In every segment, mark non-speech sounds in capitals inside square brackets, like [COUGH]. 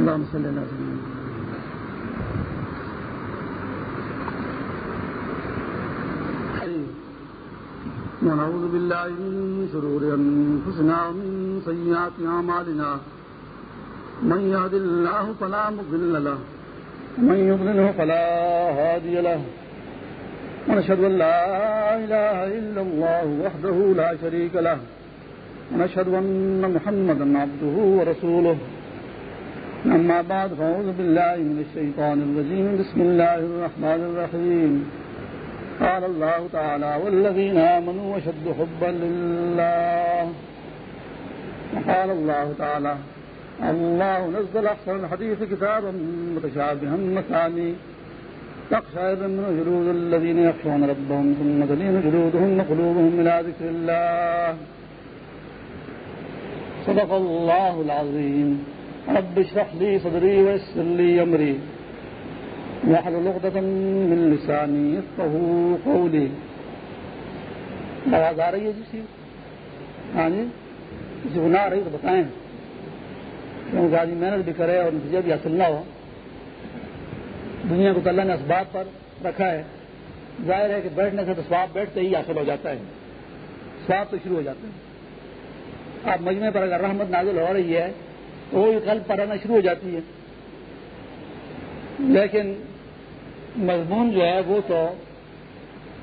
اللهم صل على سيدنا ونعوذ بالله من شرور أنفسنا ومن سيئات أعمالنا. من يهد الله فلا مضل له. ومن يضلله فلا هادي له. ونشهد أن لا إله إلا الله وحده لا شريك له. ونشهد أن محمدا عبده ورسوله. أما بعد، فأعوذ بالله من الشيطان الرجيم. بسم الله الرحمن الرحيم. قال الله تعالى والذين آمنوا وشد حبا لله. وقال الله تعالى الله نزل أحسن الحديث كتابا متشابها مثاني. تقشعر من جلود الذين يخشون ربهم، ثم تلين جلودهم وقلوبهم إلى ذكر الله. صدق الله العظيم. رب اشرح لي صدري ويسر لي أمري. واحلل عقدة من لساني يفقهوا قولي. آواز آ رہی ہے جی ہاں جی, جی کسی کو نہ آ رہی تو بتائیں۔ کیونکہ آدمی محنت بھی کرے اور نتیجہ بھی حاصل نہ ہو۔ دنیا کو اللہ نے اسباب پر رکھا ہے۔ ظاہر ہے کہ بیٹھنے سے تو سواب بیٹھتے ہی حاصل ہو جاتا ہے۔ سواب تو شروع ہو جاتے ہیں۔ آپ مجمع پر اگر رحمت نازل ہو رہی ہے وہ قلب پر آنا شروع ہو جاتی ہے۔ لیکن مضمون جو ہے وہ تو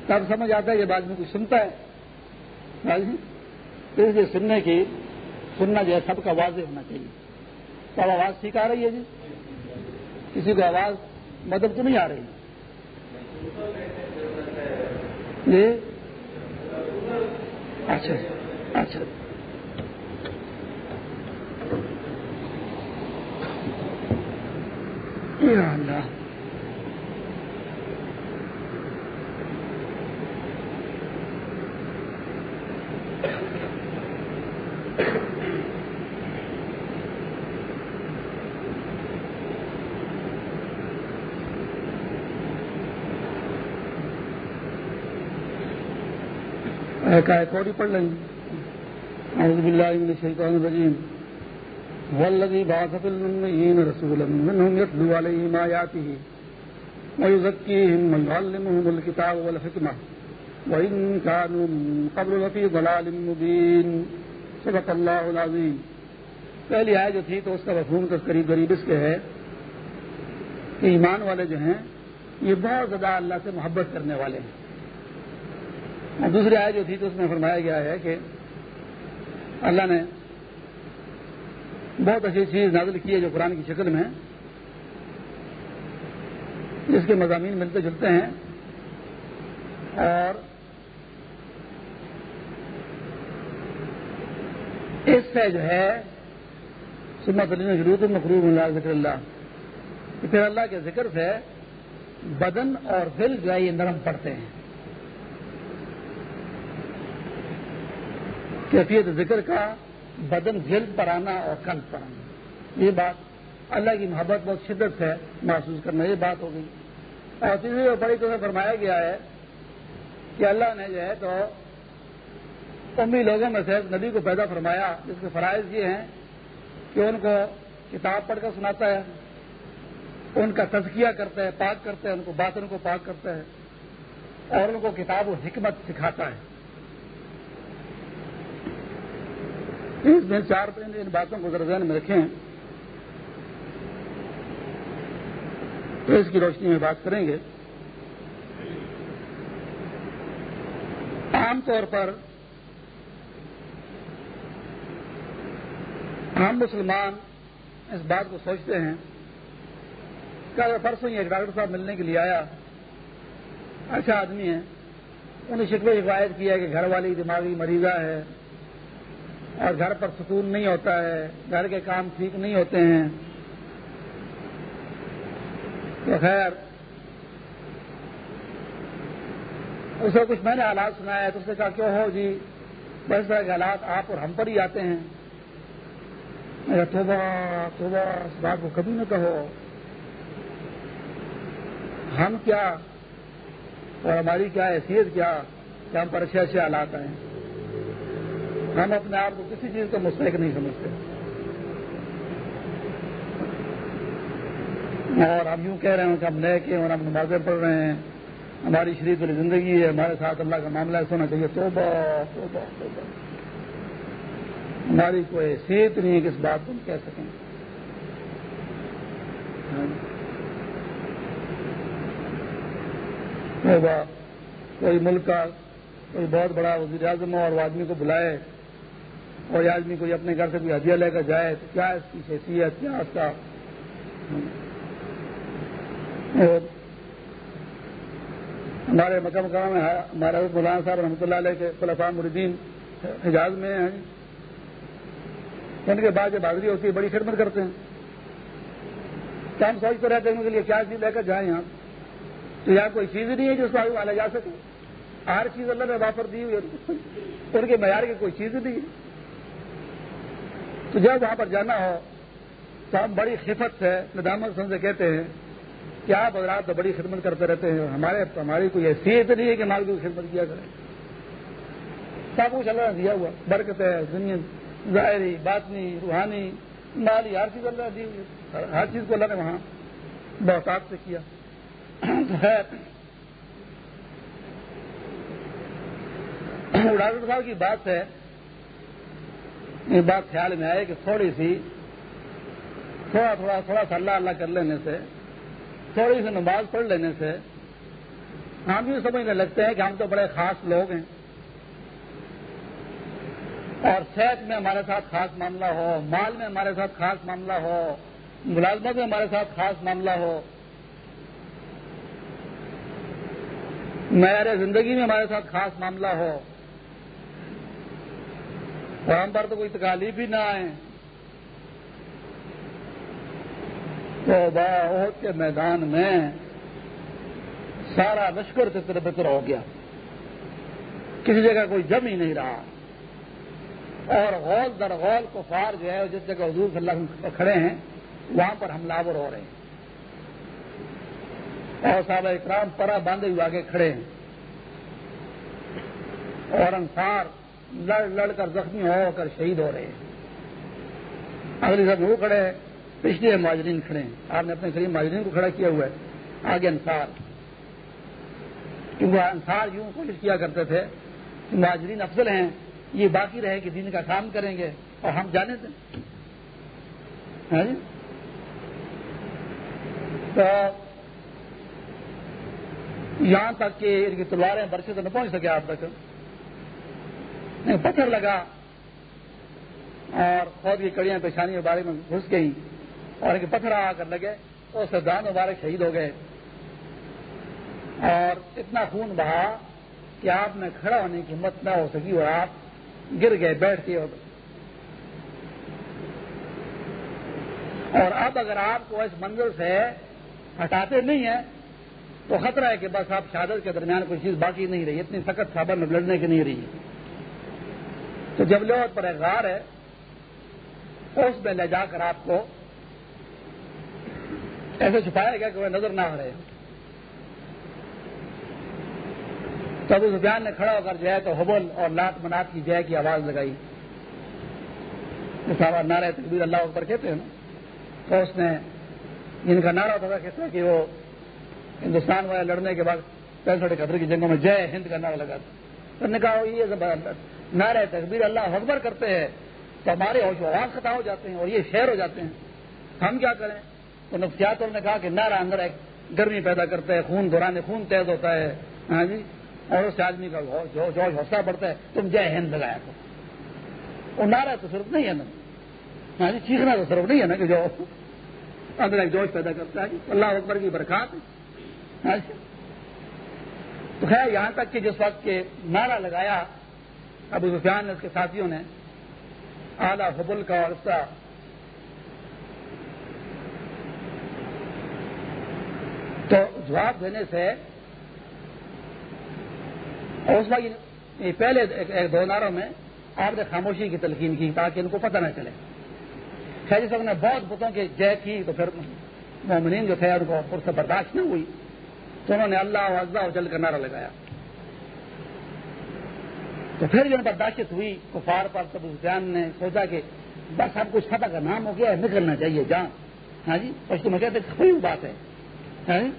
تب سمجھ آتا ہے جب آدمی کچھ سنتا ہے۔ اس لیے سننے کی، سننا جو ہے سب کا واضح ہونا چاہیے۔ تو آواز ٹھیک آ رہی ہے جی؟ کسی کو آواز مدد تو نہیں آ رہی۔ جی؟ اچھا اچھا۔ یا اللہ کوڑی پڑھ لیں اعوذ باللہ من الشیطان الرجیم والذی بعث فی الامین رسولا منهم یتلو علیہم آیاته ویزکیہم ویعلمہم الکتاب والحکمہ وإن كانوا من قبل لفی ضلال مبین صدق اللہ العظیم پہلی آیت جو تھی تو اس کا مفہوم تو قریب قریب اس کے ہے کہ ایمان والے جو ہیں، یہ بہت زیادہ اللہ سے محبت کرنے والے ہیں۔ اور دوسری آیت جو تھی تو اس میں فرمایا گیا ہے کہ اللہ نے بہت اچھی چیز نازل کی ہے جو قرآن کی شکل میں جس کے مضامین ملتے جلتے ہیں۔ اور اس سے جو ہے سمت علی ضرورت مقروب اللہ ذکر اللہ۔ پھر اللہ کے ذکر سے بدن اور دل جو ہے، یہ نرم پڑتے ہیں۔ کیفیت ذکر کا بدن جلد پر آنا اور قلب پر آنا۔ یہ بات اللہ کی محبت بہت شدت سے محسوس کرنا، یہ بات ہو گئی۔ اور تیسری اور بڑی طرح فرمایا گیا ہے کہ اللہ نے جو ہے تو امی لوگوں میں سے نبی کو پیدا فرمایا، جس کے فرائض یہ ہیں کہ ان کو کتاب پڑھ کر سناتا ہے، ان کا تزکیہ کرتا ہے، پاک کرتا ہے، ان کو باطن کو پاک کرتا ہے، اور ان کو کتاب و حکمت سکھاتا ہے۔ اس میں چار ان باتوں کو ذرا ذہن میں رکھیں۔ تو اس کی روشنی میں بات کریں گے۔ عام طور پر عام مسلمان اس بات کو سوچتے ہیں کہ اگر پرسوں ہی ایک ڈاکٹر صاحب ملنے کے لیے آیا اچھا آدمی ہے، انہیں شکوے شکایت کیا کہ گھر والی دماغی مریضہ ہے اور گھر پر سکون نہیں ہوتا ہے، گھر کے کام ٹھیک نہیں ہوتے ہیں۔ تو خیر، اس کو کچھ میں نے حالات سنایا تو اس نے کہا کیوں ہو جی؟ بس طرح کے حالات آپ اور ہم پر ہی آتے ہیں۔ توبہ توبہ، اس بات کو کبھی نہ کہو۔ ہم کیا اور ہماری کیا حیثیت کیا کہ ہم پر اچھے اچھے حالات آئے ہم اپنے آپ کو کسی چیز کا مستحق نہیں سمجھتے۔ اور ہم یوں کہہ رہے ہیں کہ ہم نئے کے اور ہم نمازیں پڑھ رہے ہیں۔ ہماری شریف والی زندگی ہے، ہمارے ساتھ اللہ کا معاملہ ایسا ہونا چاہیے۔ تو ہماری کوئی حیثیت نہیں ہے کہ اس بات کو ہم کہہ سکیں۔ کوئی ملک کا کوئی بہت بڑا وزیر اعظم ہو اور وہ آدمی کو بلائے۔ اور یہ آدمی کوئی اپنے گھر سے کوئی ہدیہ لے کر جائے تو کیا اس کی حیثیت، کیا اس کا؟ ہمارے مکہ مکہ میں ہمارے مولانا صاحب رحمۃ اللہ علیہ کے خلفا مردین حجاز میں ہیں جی۔ ان کے بعد جب حاضری ہوتی ہے، بڑی خدمت کرتے ہیں۔ کیا ہم سوچتے رہتے ہیں ان کے لیے کیا چیز لے کر جائیں یہاں تو یہاں کوئی چیز نہیں ہے جس کو آگے والا جا سکے۔ ہر چیز اللہ نے وافر دی ہوئی ان کے معیار کی کوئی چیز نہیں ہے۔ تو جب وہاں پر جانا ہو، تو ہم بڑی خفت سے ندامت سن سے کہتے ہیں کہ آپ حضرات تو بڑی خدمت کرتے رہتے ہیں، ہمارے ہماری کوئی حیثیت نہیں ہے کہ مال کی خدمت کیا کریں۔ سب کچھ اللہ نے دیا ہوا برکت ہے دنیا ظاہری، باطنی، روحانی، مالی، ہر چیز اللہ دی ہوئی ہر چیز کو اللہ نے وہاں بہتات سے کیا۔ ڈاکٹر [CLEARS THROAT] صاحب کی بات ہے یہ بات خیال میں آئے کہ تھوڑی سی، تھوڑا تھوڑا تھوڑا سا اللہ اللہ کر لینے سے، تھوڑی سی نماز پڑھ لینے سے ہم یہ سمجھنے لگتے ہیں کہ ہم تو بڑے خاص لوگ ہیں۔ اور صحت میں ہمارے ساتھ خاص معاملہ ہو، مال میں ہمارے ساتھ خاص معاملہ ہو، ملازمت میں ہمارے ساتھ خاص معاملہ ہو، معیار زندگی میں ہمارے ساتھ خاص معاملہ ہو۔ اور پر تو کوئی تکالیف ہی نہ آئے۔ تو بہت کے میدان میں سارا لشکر سے بتر ہو گیا۔ کسی جگہ کوئی جم ہی نہیں رہا۔ اور غول در غول کو فار جو ہے، جس جگہ حضور صلی اللہ علیہ وسلم کھڑے ہیں، وہاں پر حملہ ہو رہے ہیں۔ اور صاحب اکرام پرا باندھے ہوئے آگے کھڑے ہیں۔ اور انسار لڑ لڑ کر زخمی ہو کر شہید ہو رہے ہیں۔ اگلی سب وہ کھڑے ہیں، پچھلے ماجرین کھڑے ہیں۔ آپ نے اپنے قریب ماجرین کو کھڑا کیا ہوا ہے۔ آگے انسار کیونکہ انسار یوں کوشش کیا کرتے تھے کہ ماجرین افضل ہیں، یہ باقی رہے کہ دین کا کام کریں گے اور ہم جانے تھے ہاں جی؟ تو یہاں تک کہ ان کی تلواریں برسے تو نہ پہنچ سکے آپ تک۔ پتھر لگا اور خود کی کڑیاں پیشانی کے بارے میں گھس گئی اور ان کے پتھر آ کر لگے تو سردان مبارک شہید ہو گئے۔ اور اتنا خون بہا کہ آپ میں کھڑا ہونے کی ہمت نہ ہو سکی اور آپ گر گئے، بیٹھ کے اور اب اگر آپ کو اس منظر سے ہٹاتے نہیں ہیں، تو خطرہ ہے کہ بس آپ شہادت کے درمیان کوئی چیز باقی نہیں رہی، اتنی سخت صابر میں لڑنے کی نہیں رہی۔ تو جب لوگ پر اغار ہے اس میں لے جا کر آپ کو ایسے چھپائے گا کہ وہ نظر نہ آ رہے تو ابو سفیان نے کھڑا ہو کر جو ہے تو حبل اور لات منات کی جے کی آواز لگائی۔ صاحب نعرہ تقبیر اللہ اوپر کہتے ہیں نا۔ تو اس نے جن کا نعرہ ہوتا تھا کہتے ہیں کہ وہ ہندوستان والے لڑنے کے بعد پینسٹھ اکہتر کی جنگوں میں جے ہند کا نعرہ لگا تھا۔ نے کہا، یہ نعرہ تقبیر اللہ اکبر کرتے ہیں تو ہمارے ہوش آواز ختم ہو جاتے ہیں اور یہ شہر ہو جاتے ہیں۔ ہم کیا کریں؟ تو نفسیاتوں نے کہا کہ نعرہ اندر ایک گرمی پیدا کرتا ہے، خون، دوران خون تیز ہوتا ہے۔ ہاں جی؟ اور اس آدمی کا جوش حوصلہ بڑھتا ہے، تم جے ہند لگایا تو وہ نعرہ تو صرف نہیں ہے نا۔ ہاں جی چیخنا تو صرف نہیں ہے نا کہ جو اندر ایک جوش پیدا کرتا ہے۔ اللہ اکبر کی برکات ہاں جی؟ تو خیر، یہاں تک کہ جس وقت کے نعرہ لگایا ابو سفیان نے اس کے ساتھیوں نے اعلیٰ حبل کا اور اس کا تو جواب دینے سے اس وقت پہلے دو ناروں میں آپ نے خاموشی کی تلقین کی تاکہ ان کو پتہ نہ چلے۔ خیر، جس وقت نے بہت بتوں کی جے کی تو پھر مومنین جو تھے ان کو اس سے برداشت نہ ہوئی تو انہوں نے اللہ اور جل کر نعرہ لگایا۔ تو پھر جن پر داشت ہوئی، کفار پر تب اس نے سوچا کہ بس اب کچھ فتح کا نام ہو گیا ہے نکلنا چاہیے جان۔ ہاں جی؟ پشتو میں کہتے کوئی بات ہے۔ ہاں جی؟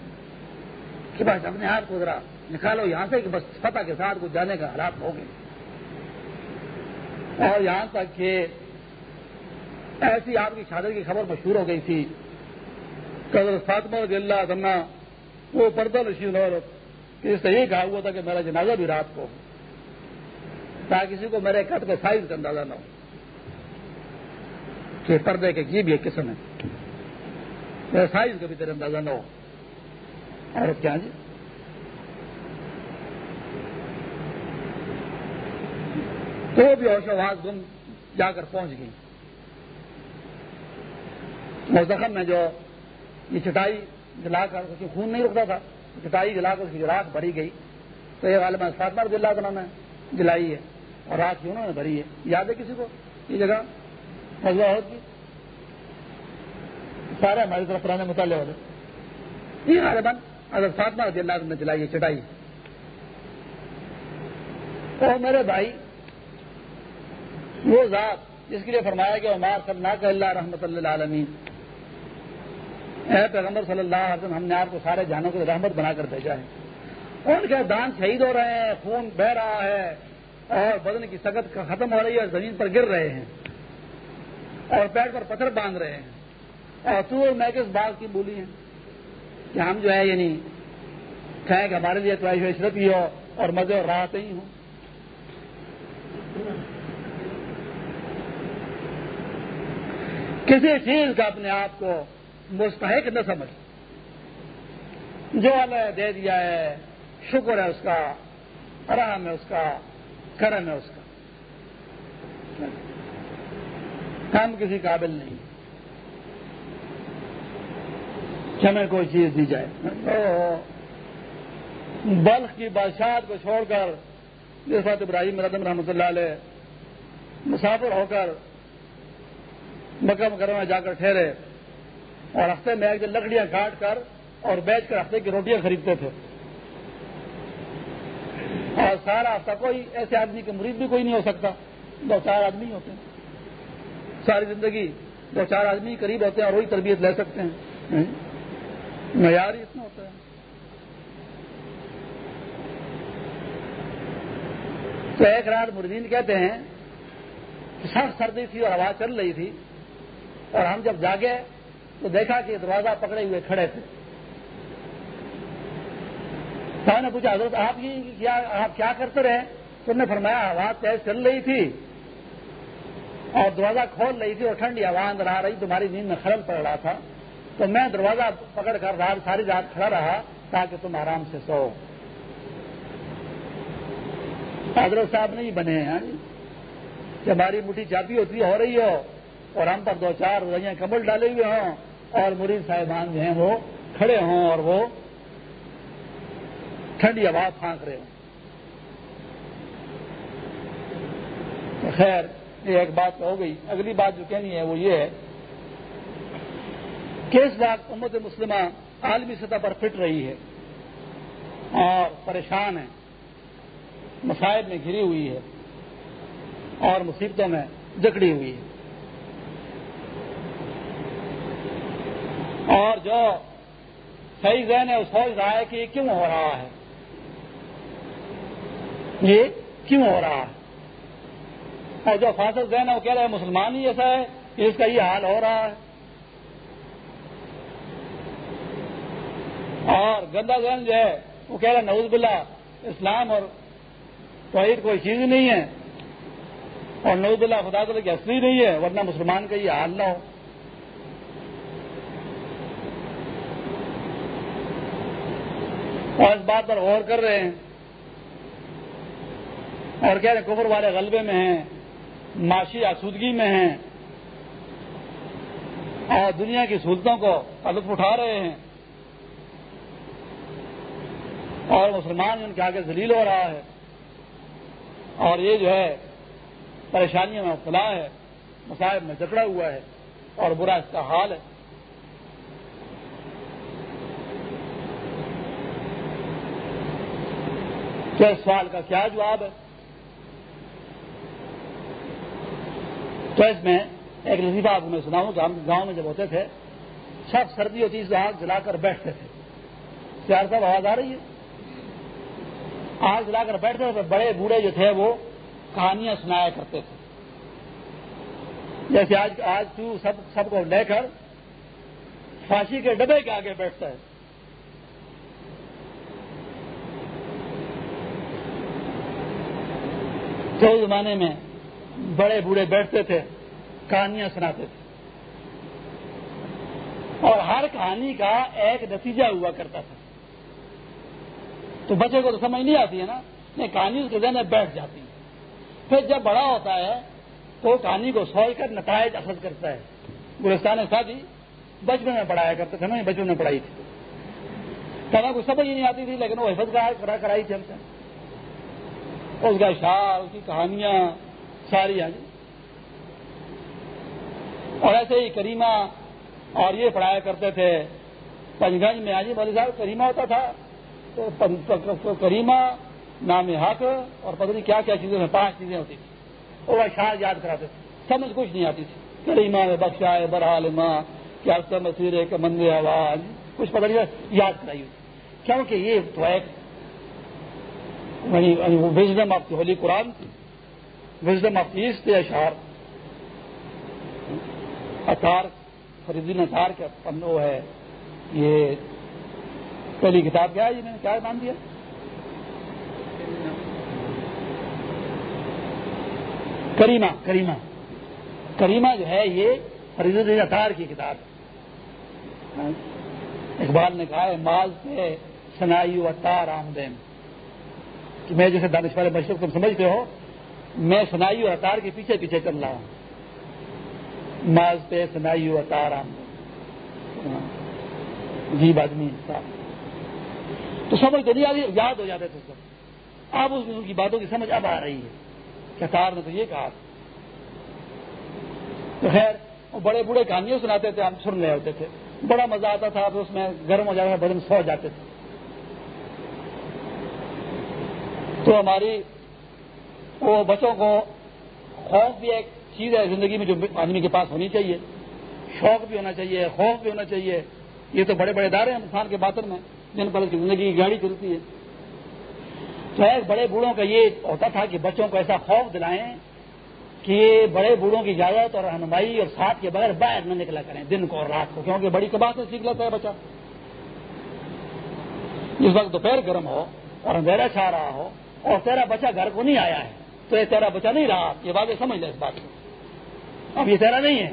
کہ بس اپنے آپ کو ذرا نکالو یہاں سے کہ بس فتح کے ساتھ کچھ جانے کا حالات ہو گئے۔ اور یہاں تک کہ ایسی آپ کی شادی کی خبر مشہور ہو گئی تھی۔ کہ فاطمہ رضی اللہ عنہ، وہ پردہ نشین اور کہ اس سے یہ کہا ہوا تھا کہ میرا جنازہ بھی رات کو تاکہ کسی کو میرے کٹ کے سائز کا اندازہ نہ ہو۔ کہ پردے کے کی بھی ایک قسم ہے۔ میرے سائز کا بھی تیرے اندازہ نہ ہو۔ عورت کیا جی؟ تو بھی ہوش آواز گم جا کر پہنچ گئی۔ وہ زخم میں جو یہ چٹائی جلا کر اس کی خون نہیں رکتا تھا، چٹائی جلا کر اس کی راک بھری گئی۔ تو یہ غالب فاطمہ رضی اللہ تعالیٰ نے جلائی ہے۔ اور راک کی انہوں نے بھری ہے۔ یاد ہے کسی کو؟ یہ جگہ؟ مزہ ہوتی سارے ہماری طرف پرانے مطالعے والے۔ یہ غالباً اگر فاطمہ رضی اللہ نے جلائی ہے، چٹائی۔ تو میرے بھائی، وہ ذات جس کے لیے فرمایا کہ عمار صلی اللہ اللہ رحمۃ اللہ عالمی اے پیغمبر صلی اللہ علیہ وسلم، ہم نے آپ کو سارے جانوں کو رحمت بنا کر بھیجا ہے۔ ان کے دان شہید ہو رہے ہیں، خون بہ رہا ہے۔ اور بدن کی سگت ختم ہو رہی ہے اور زمین پر گر رہے ہیں اور پیٹ پر پتھر باندھ رہے ہیں اور تو اور میں کس بات کی بولی ہیں کہ ہم جو ہے یعنی کہیں کہ ہمارے لیے تو عشرت ہی ہو اور مزے اور راحت ہی ہوں۔ کسی چیز کا اپنے آپ کو مستحق نہ سمجھ۔ جو اللہ دے دیا ہے، شکر ہے اس کا آرام ہے اس کا۔ کرم ہے اس کا۔ ہم کسی قابل نہیں۔ کہ ہمیں کوئی چیز دی جائے۔ بلخ کی بادشاہت کو چھوڑ کر جس بات ابراہیم ردم رحمۃ اللہ علیہ مسافر ہو کر مکہ مکرمہ جا کر ٹھہرے اور ہفتے میں ایک دن لکڑیاں کاٹ کر اور بیچ کر ہفتے کی روٹیاں خریدتے تھے۔ اور سارا ہفتہ کوئی ایسے آدمی کے مرید بھی کوئی نہیں ہو سکتا۔ دو چار آدمی ہوتے ہیں۔ ساری زندگی دو چار آدمی قریب ہوتے ہیں اور وہی تربیت لے سکتے ہیں۔ معیار ہی اتنا ہوتا ہے۔ تو ایک رات مردین کہتے ہیں کہ سخت سردی تھی اور ہوا چل رہی تھی اور ہم جب جاگے تو دیکھا کہ دروازہ پکڑے ہوئے کھڑے تھے۔ میں نے پوچھا، حضرت آپ کیا آپ کیا کرتے رہے؟ تو نے فرمایا، آواز تیز چل رہی تھی۔ اور دروازہ کھول رہی تھی اور ٹھنڈی ہوا اندر آ رہی، تمہاری نیند میں خرل پڑ رہا تھا۔ تو میں دروازہ پکڑ کر رات ساری رات کھڑا رہا تاکہ تم آرام سے سو۔ حضرت صاحب نہیں بنے ہیں کہ ہماری مٹھی چاپی ہوتی ہو رہی ہو اور ہم پر دو چار رویاں کمل ڈالے ہوئے ہوں اور مرید صاحبان جو ہیں وہ کھڑے ہوں اور وہ ٹھنڈی ہوا پھانک رہے ہوں۔ خیر، یہ ایک بات ہو گئی۔ اگلی بات جو کہنی ہے وہ یہ ہے کہ اس بات امت مسلمہ عالمی سطح پر فٹ رہی ہے اور پریشان ہے مسائل میں گھری ہوئی ہے اور مصیبتوں میں جکڑی ہوئی ہے۔ اور جو صحیح ذہن ہے وہ سوچ رہا ہے کہ یہ کیوں ہو رہا ہے؟ یہ کیوں ہو رہا ہے؟ اور جو فاصل ذہن ہے وہ کہہ رہا ہے مسلمان ہی ایسا ہے اس کا یہ حال ہو رہا ہے۔ اور گندا ذہن جو ہے وہ کہہ رہا ہے نوز بلا اسلام اور توحید کوئی چیز نہیں ہے۔ اور نوز بلا خدا کی اصلی نہیں ہے، ورنہ مسلمان کا یہ حال نہ ہو۔ اور اس بات پر غور کر رہے ہیں۔ اور کہہ رہے کفر والے غلبے میں ہیں، معاشی آسودگی میں ہیں۔ اور دنیا کی سہولتوں کو لطف اٹھا رہے ہیں۔ اور مسلمان ان کے آگے ذلیل ہو رہا ہے۔ اور یہ جو ہے، پریشانیوں میں مبتلا ہے۔ مسائب میں جکڑا ہوا ہے۔ اور برا اس کا حال ہے۔ تو اس سوال کا کیا جواب ہے؟ تو اس میں ایک لذیذہ آپ کو میں سناؤں کہ ہم گاؤں میں جب ہوتے تھے، سب سردی ہوتی ہے آگ جلا کر بیٹھتے تھے۔ سیار صاحب، آواز آ رہی ہے؟ آگ جلا کر بیٹھتے تھے، بڑے بوڑھے جو تھے، وہ کہانیاں سنایا کرتے تھے۔ جیسے آج آج تو سب سب کو لے کر پھانسی کے ڈبے کے آگے بیٹھتا ہے۔ تو زمانے میں بڑے بوڑھے بیٹھتے تھے، کہانیاں سناتے تھے۔ اور ہر کہانی کا ایک نتیجہ ہوا کرتا تھا۔ تو بچے کو تو سمجھ نہیں آتی ہے نا، نہیں، کہانی اس کے ذہن میں بیٹھ جاتی ہے۔ پھر جب بڑا ہوتا ہے، تو کہانی کو سوچ کر نتائج اخذ کرتا ہے۔ گلستان شادی بچپن میں پڑھایا کرتے تھے نا بچپن میں پڑھائی تھی۔ کہنا کو سمجھ ہی نہیں آتی تھی، لیکن وہ حفظ کرا کرائی تھی ہم سے۔ اس کا شعر اس کی کہانیاں ساری آ جی۔ اور ایسے ہی کریمہ اور یہ پڑھایا کرتے تھے پنج گنج میں آجی مولی صاحب، کریمہ ہوتا تھا۔ تو کریمہ نام حق اور پتہ نہیں کیا کیا چیزیں پانچ چیزیں ہوتی تھیں۔ وہ اشعار یاد کراتے تھے۔ سمجھ کچھ نہیں آتی تھی۔ کریمہ میں بخشا ہے برحال ماں کیا مسیر ہے کہ آواز۔ کچھ پتہ نہیں یاد کرائی ہوئی۔ کیونکہ یہ تو ایک یعنی- یعنی وزڈم آف ہولی قرآن تھی۔ وزڈم آف ایسٹ تھے اشعار۔ اطار فریدین اطار کا پنو ہے، یہ پہلی کتاب کیا ہے جنہوں نے کیا نام دیا؟ کریمہ کریمہ۔ کریمہ جو ہے یہ فرید الدین اطار کی کتاب۔ ہے اقبال نے کہا ہے ماض پہ سنائی و آمدین کہ میں جیسے دانش والے مشرق تم سمجھتے ہو میں سنائی و اطار کے پیچھے پیچھے چل رہا ہوں۔ ماض پہ سنائی و اطار آمدین جیب آدمی تو سمجھ تو نہیں آ رہی یاد ہو جاتے تھے سب۔ اب اس کی باتوں کی سمجھ اب آ رہی ہے۔ کہ تار نے تو یہ کہا تو خیر، وہ بڑے بوڑھے کہانیاں سناتے تھے، ہم سن رہے ہوتے تھے۔ بڑا مزہ آتا تھا اس میں گرم ہو جاتا تھا، بدن سو جاتے تھے۔ تو ہماری وہ بچوں کو خوف بھی ایک چیز ہے زندگی میں جو آدمی کے پاس ہونی چاہیے۔ شوق بھی ہونا چاہیے، خوف بھی ہونا چاہیے۔ یہ تو بڑے بڑے دارے ہیں انسان کے باطن میں، جن پر زندگی کی گاڑی چلتی ہے۔ تو ایک بڑے بوڑھوں کا یہ ہوتا تھا کہ بچوں کو ایسا خوف دلائیں کہ بڑے بوڑھوں کی اجازت اور رہنمائی اور ساتھ کے بغیر باہر نہ نکلا کریں دن کو اور رات کو، کیونکہ بڑی کباہ سے سیکھ لیتا ہے بچہ۔ جس وقت دوپہر گرم ہو اور اندھیرا چھا رہا ہو اور تیرا بچہ گھر کو نہیں آیا ہے۔ تو یہ تیرا بچہ نہیں رہا، یہ بات سمجھ لے اس بات کو۔ اب یہ تیرا نہیں ہے،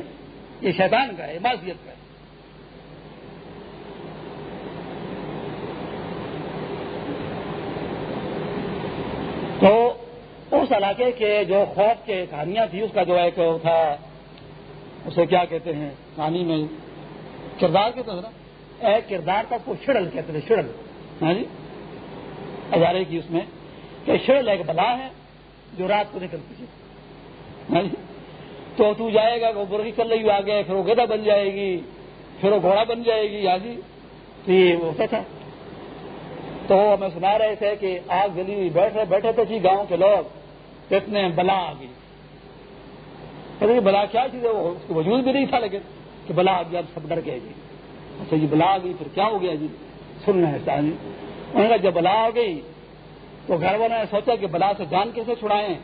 یہ شیطان کا ہے معذیت کا ہے۔ تو اس علاقے کے جو خوف کے کہانیاں تھی اس کا جو ایک تھا، اسے کیا کہتے ہیں؟ کہانی میں کردار کہتے ہیں نا؟ ایک کردار کا کو شڑل کہتے تھے، شڑل۔ ہاں جی؟ ہزارے کی اس میں کہ شڑل ایک بلا ہے جو رات کو نکلتی ہے یعنی تو تو جائے گا، وہ برقی کر رہی آگے پھر وہ گدا بن جائے گی، پھر وہ گھوڑا بن جائے گی ہاں جی تو یہ ہوتا تھا۔ تو ہمیں سنا رہے تھے کہ آگ گلی ہوئی بیٹھ رہے بیٹھے تھے جی گاؤں کے لوگ۔ اتنے بلا آ گئی بلا کیا چیز ہے، وہ اس کو وجود بھی نہیں تھا، لیکن کہ بلا آ گیا سب ڈر گئے جی۔ اچھا جی بلا آ گئی، پھر کیا ہو گیا جی؟ سن رہے ہیں جی انہوں نے کہا، جب بلا آ گئی تو گھر والوں نے سوچا کہ بلا سے جان کیسے چھڑائیں؟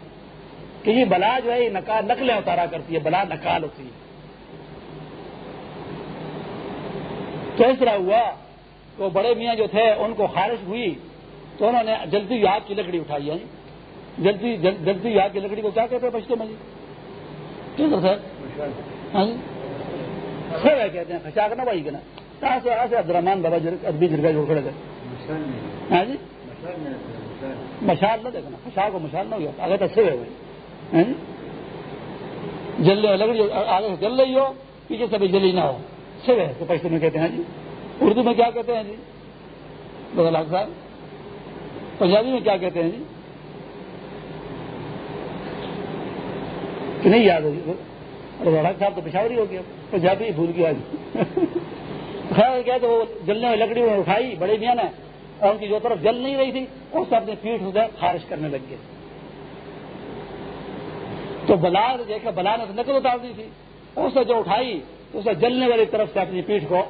کہ یہ بلا جو ہے یہ نقلیں اتارا کرتی ہے بلا نکال ہوتی ہے۔ تو اس طرح ہوا تو بڑے میاں جو تھے ان کو خارش ہوئی تو انہوں نے جلدی آگ کی لکڑی اٹھائی ہے جلدی جلدی آگ کی لکڑی کو کیا کہتے ہیں بچتے میں جی؟ ٹھیک ہے سر ہاں جی؟ سر کہتے ہیں خشاک نہ بھائی کے نا کہاں سے عبد الرحمان بابا ادبی جھڑکا جو کھڑے تھے۔ ہاں جی؟ مشال نہ دیکھنا خشاک کو مشال نہ ہو آگے تک سوے ہوئے جل لکڑی آگے سے جل رہی ہو، پیچھے سے بھی جلی نہ ہو۔ سوے تو پیسے میں کہتے ہیں ہاں جی؟ اردو میں کیا کہتے ہیں جی؟ بدلاک صاحب پنجابی میں کیا کہتے ہیں جی؟ کہ نہیں یاد ہے جی، بدلاک صاحب تو پشاوری ہو گیا، پنجابی بھول گیا جی۔ [LAUGHS] خیر کیا تو وہ جلنے والی لکڑی میں اٹھائی بڑے میاں نے۔ اور ان کی جو طرف جل نہیں رہی تھی اس سے اپنی پیٹ ہو خارش کرنے لگ گئے۔ تو بلا دیکھا بلا نے نقل اتار دی تھی۔ اس سے جو اٹھائی، تو اسے جلنے والی طرف سے اپنی پیٹھ کو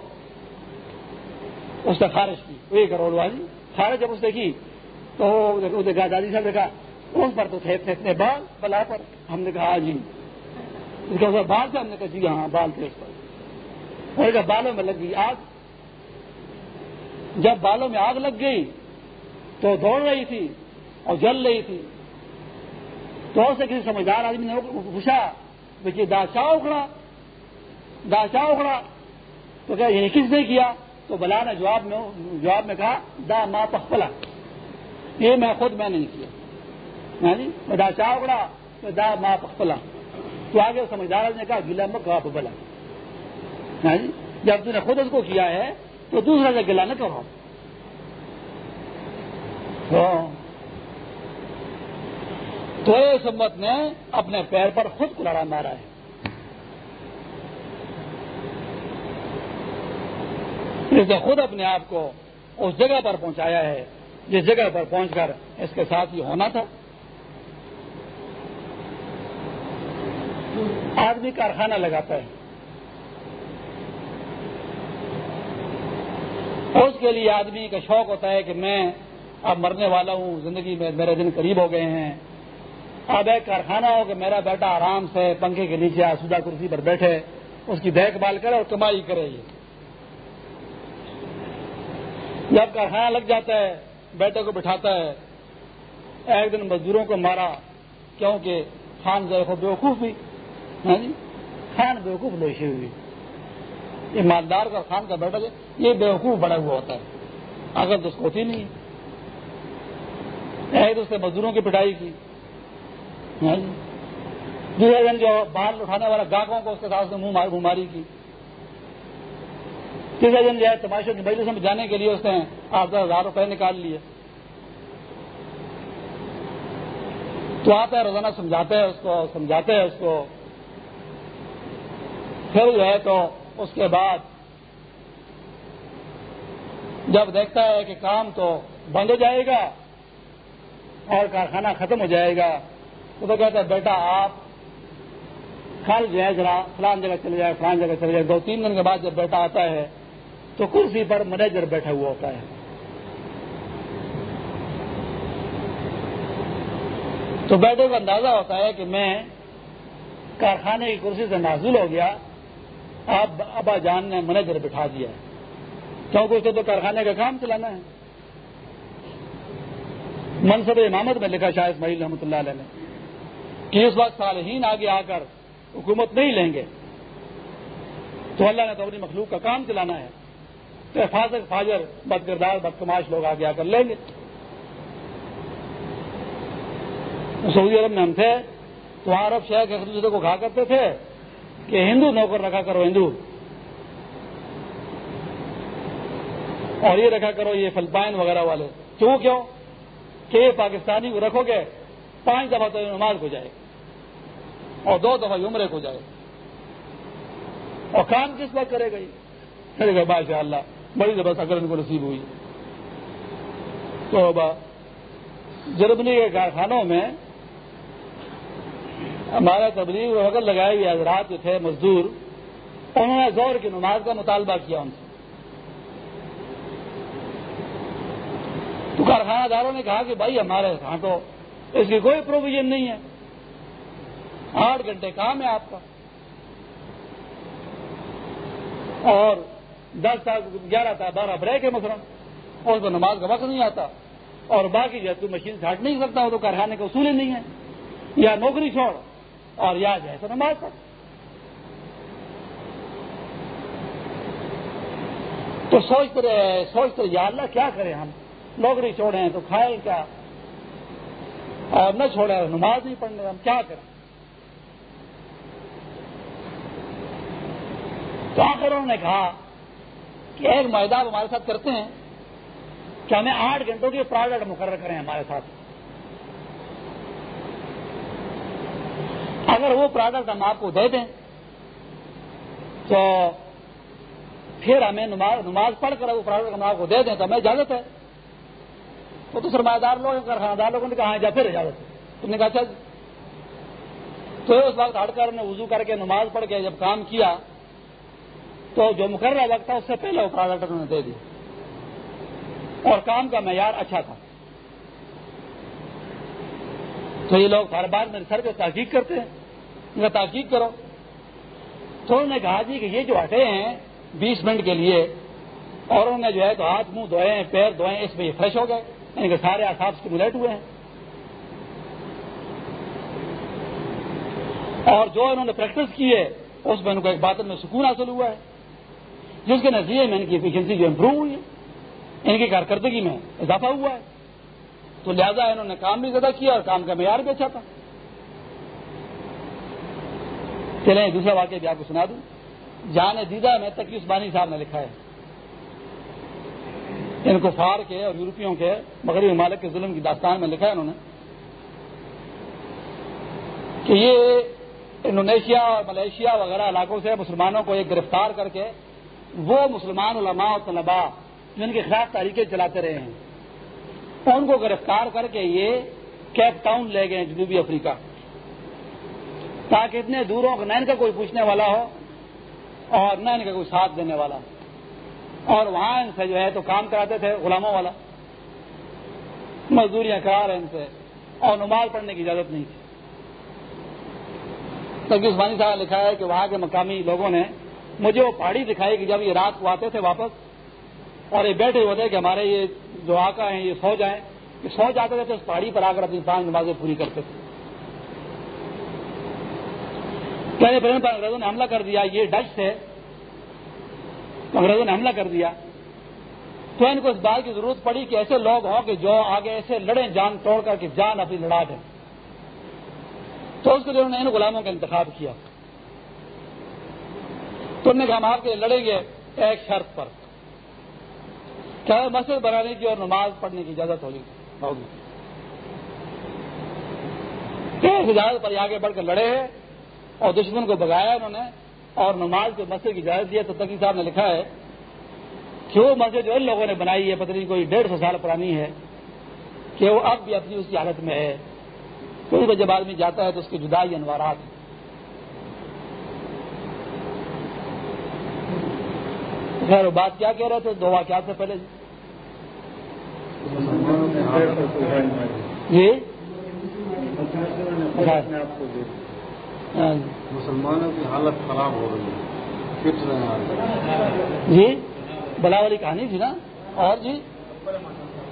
اس نے خارج کی۔ وہی کروڑ والی۔ خارج جب اس نے کی، تو دیکھا دادی صاحب دیکھا اس پر تو تھے؟ اتنے بال؟ بلا پر۔ ہم نے کہا ہاں جی۔ اس کے بال سے ہم نے کہا جی ہاں بال تھے اس پر۔ اور بالوں میں لگ گئی آگ جب بالوں میں آگ لگ گئی تو دوڑ رہی تھی اور جل رہی تھی۔ تو سے کسی سمجھدار آدمی نے پوچھا کہ داشا اکھڑا داشا اکھڑا تو کیا یہ یعنی کس نے کیا؟ تو بلا نے جواب میں جواب میں کہا، دا ما پخلا یہ میں خود میں نہیں کیا۔ ہاں جی؟ داشا اکڑا، تو دا ما پخلا تو آگے سمجھدار آدمی نے کہا گلا میں بلا ہاں جی؟ جب تم نے خود اس کو کیا ہے تو دوسرا سے گلا نہ کرو۔ ہاں۔ تو اس امت نے اپنے پیر پر خود کلاڑا مارا ہے۔ اس نے خود اپنے آپ کو اس جگہ پر پہنچایا ہے، جس جگہ پر پہنچ کر اس کے ساتھ یہ ہونا تھا۔ آدمی کارخانہ لگاتا ہے۔ اس کے لیے آدمی کا شوق ہوتا ہے کہ میں اب مرنے والا ہوں، زندگی میں میرے دن قریب ہو گئے ہیں۔ اب ایک کارخانہ ہو کہ میرا بیٹا آرام سے پنکھے کے نیچے آسودہ کرسی پر بیٹھے، اس کی دیکھ بھال کرے اور کمائی کرے۔ یہ جب کارخانہ لگ جاتا ہے، بیٹے کو بٹھاتا ہے، ایک دن مزدوروں کو مارا، کیونکہ خان جو ہے بیوقوف بھی ہاں جی؟ خان بیوقوف لوشی ہوئی یہ مالدار کا خان کا بیٹا یہ بیوقوف بڑا ہوا ہوتا ہے۔ اگر تو اس کو ہوتی نہیں ایک اس نے مزدوروں کی پٹائی کی۔ ہاں جی۔ دوسرے دن جو بال اٹھانے والا گاہکوں کو اس کے ساتھ منہ ماری کی۔ تیسرے دن جو ہے تماشوں کی مجلس میں جانے کے لیے اس نے آٹھ دس ہزار روپے نکال لیے۔ تو آتا ہے روزانہ سمجھاتے ہیں اس کو سمجھاتے ہیں اس کو۔ پھر جو ہے تو اس کے بعد جب دیکھتا ہے کہ کام تو بند ہو جائے گا اور کارخانہ ختم ہو جائے گا، تو تو کہتا ہے، بیٹا، آپ کل جو ہے ذرا فلان جگہ چلے جائے، فلان جگہ چلے جائے۔ دو تین دن کے بعد جب بیٹا آتا ہے، تو کرسی پر مینیجر بیٹھا ہوا ہوتا ہے۔ تو بیٹے کو اندازہ ہوتا ہے کہ میں کارخانے کی کرسی سے نازل ہو گیا۔ آپ ابا جان نے مینیجر بٹھا دیا کیونکہ اسے تو کارخانے کا کام چلانا ہے۔ منصب امامت میں لکھا شاہ اسماعیل رحمۃ اللہ علیہ نے کہ اس وقت صالحین آگے آ کر حکومت نہیں لیں گے۔ تو اللہ نے تو اپنی مخلوق کا کام چلانا ہے۔ تو حفاظت فاجر، بدکردار، بدکماش لوگ آگے آ کر لیں گے۔ سعودی عرب میں ہم تھے، تو عرب شہر کے دوسرے کو کھا کرتے تھے۔ کہ ہندو نوکر رکھا کرو، ہندو۔ اور یہ رکھا کرو، یہ فلپائن وغیرہ والے۔ کیوں کیوں؟ کہ پاکستانی کو رکھو گے، پانچ دفعہ تو نماز کو جائے۔ اور دو دفعہ عمرے کو جائے۔ اور کام کس وقت کرے گا بادشاہ اللہ بڑی زبردست اگر ان کو نصیب ہوئی۔ تو جرمنی کے کارخانوں میں ہمارا تبلیغ وغیرہ لگائے ہوئے حضرات جو تھے مزدور، انہوں نے زور کی نماز کا مطالبہ کیا ان سے۔ تو کارخانہ داروں نے کہا کہ بھائی ہمارے ہاں تو اس کی کوئی پروویژن نہیں ہے۔ آٹھ گھنٹے کام ہے آپ کا۔ اور دس تا گیارہ تا بارہ بریک ہے مثلا۔ اور تو نماز کا وقت نہیں آتا۔ اور باقی جو تو مشین چھاٹ نہیں سکتا، وہ تو کارخانے کا اصول ہی نہیں ہے یا نوکری چھوڑ۔ اور یا ہے تو نماز پڑھ۔ تو سوچتے رہے سوچتے یا اللہ کیا کریں ہم؟ نوکری چھوڑیں تو کھائے کیا؟ اور نہ چھوڑے نماز نہیں پڑھنے، ہم کیا کریں؟ تو آخر انہوں نے کہا کہ ایک میدان ہمارے ساتھ کرتے ہیں کہ ہمیں آٹھ گھنٹوں کی پروجیکٹ مقرر کریں ہمارے ساتھ۔ اگر وہ پروڈکٹ ہم آپ کو دے دیں تو پھر ہمیں نماز پڑھ کر وہ پروڈکٹ ہم آپ کو دے دیں تو ہمیں اجازت ہے۔ وہ تو سرمایہ دار لوگ کارخانہ دار لوگوں نے کہا ہاں، جا پھر اجازت ہے۔ تم نے کہا چل۔ تو اس وقت ہٹ کر نے وضو کر کے نماز پڑھ کے جب کام کیا، تو جو مقررہ وقت تھا، اس سے پہلے وہ پروڈکٹ انہوں نے دے دیا۔ اور کام کا معیار اچھا تھا۔ تو یہ لوگ ہر بار میرے سر پہ تحقیق کرتے ہیں۔ ان کا تحقیق کرو۔ تو انہوں نے کہا جی کہ یہ جو ہٹے ہیں بیس منٹ کے لیے اور انہوں نے جو ہے تو ہاتھ منہ دھوئے ہیں، پیر دھوئے ہیں، اس میں یہ فریش ہو گئے۔ یعنی ان کے سارے آساب اسٹیمولیٹ ہوئے ہیں۔ اور جو انہوں نے پریکٹس کی ہے، اس میں ان کو ایک بات میں سکون حاصل ہوا ہے۔ جس کے نتیجے میں ان کی ایفیشنسی جو امپروو ہوئی ہے، ان کی کارکردگی میں اضافہ ہوا ہے۔ تو لہذا انہوں نے کام بھی زیادہ کیا اور کام کا معیار بھی اچھا تھا۔ چلیں، دوسرا واقعہ بھی آپ کو سنا دوں۔ جان دیدہ میں تقی عثمانی صاحب نے لکھا ہے۔ ان کو فار کے اور یورپیوں کے مغربی ممالک کے ظلم کی داستان میں لکھا ہے انہوں نے کہ یہ انڈونیشیا اور ملیشیا وغیرہ علاقوں سے مسلمانوں کو ایک گرفتار کر کے وہ مسلمان علماء اور طلباء جن کے خلاف تاریخیں چلاتے رہے ہیں۔ ان کو گرفتار کر کے یہ کیپ ٹاؤن لے گئے جنوبی افریقہ۔ تاکہ اتنے دوروں کو نہ ان کا کوئی پوچھنے والا ہو اور نہ ان کا کوئی ساتھ دینے والا۔ اور وہاں ان سے جو ہے تو کام کراتے تھے غلاموں والا۔ مزدوریاں کرا رہے ان سے اور نماز پڑھنے کی اجازت نہیں تھی۔ تبھی عثمانی صاحب نے لکھا ہے کہ وہاں کے مقامی لوگوں نے مجھے وہ پہاڑی دکھائی کہ جب یہ رات کو آتے تھے واپس اور یہ بیٹھے ہوتے کہ ہمارے یہ جو آقا ہیں، یہ سو جائیں یہ سو جاتے تھے تو اس پہاڑی پر آ کر اپنی پانچ نمازیں پوری کرتے تھے۔ پہلے پر انگریزوں نے حملہ کر دیا، یہ ڈچ تھے۔ انگریزوں نے حملہ کر دیا۔ تو ان کو اس بات کی ضرورت پڑی کہ ایسے لوگ ہوں کہ جو آگے ایسے لڑیں، جان توڑ کر کے جان اپنی لڑا دیں۔ تو اس کے لیے انہوں نے ان غلاموں کا انتخاب کیا۔ تو انہوں نے کہا، ہم آپ کے لڑیں گے ایک شرط پر۔ کیا مسجد بنانے کی اور نماز پڑھنے کی اجازت ہوگی۔ ہوگی اجازت پر آگے بڑھ کر لڑے ہیں اور دشمن کو بگایا انہوں نے اور نماز کے مسجد کی اجازت دیا تو تقی صاحب نے لکھا ہے کہ وہ مسجد جو ان لوگوں نے بنائی ہے، پتہ نہیں کوئی ڈیڑھ سو سال پرانی ہے، کہ وہ اب بھی اپنی اس کی حالت میں ہے۔ کوئی جب آدمی جاتا ہے تو اس کی جدائی انوارات خیر وہ بات کیا کہہ رہے تھے؟ دو واقعات سے پہلے جی۔ مسلمانوں کی حالت خراب ہو رہی ہے۔ جی؟ بلا والی کہانی تھی نا؟ اور جی؟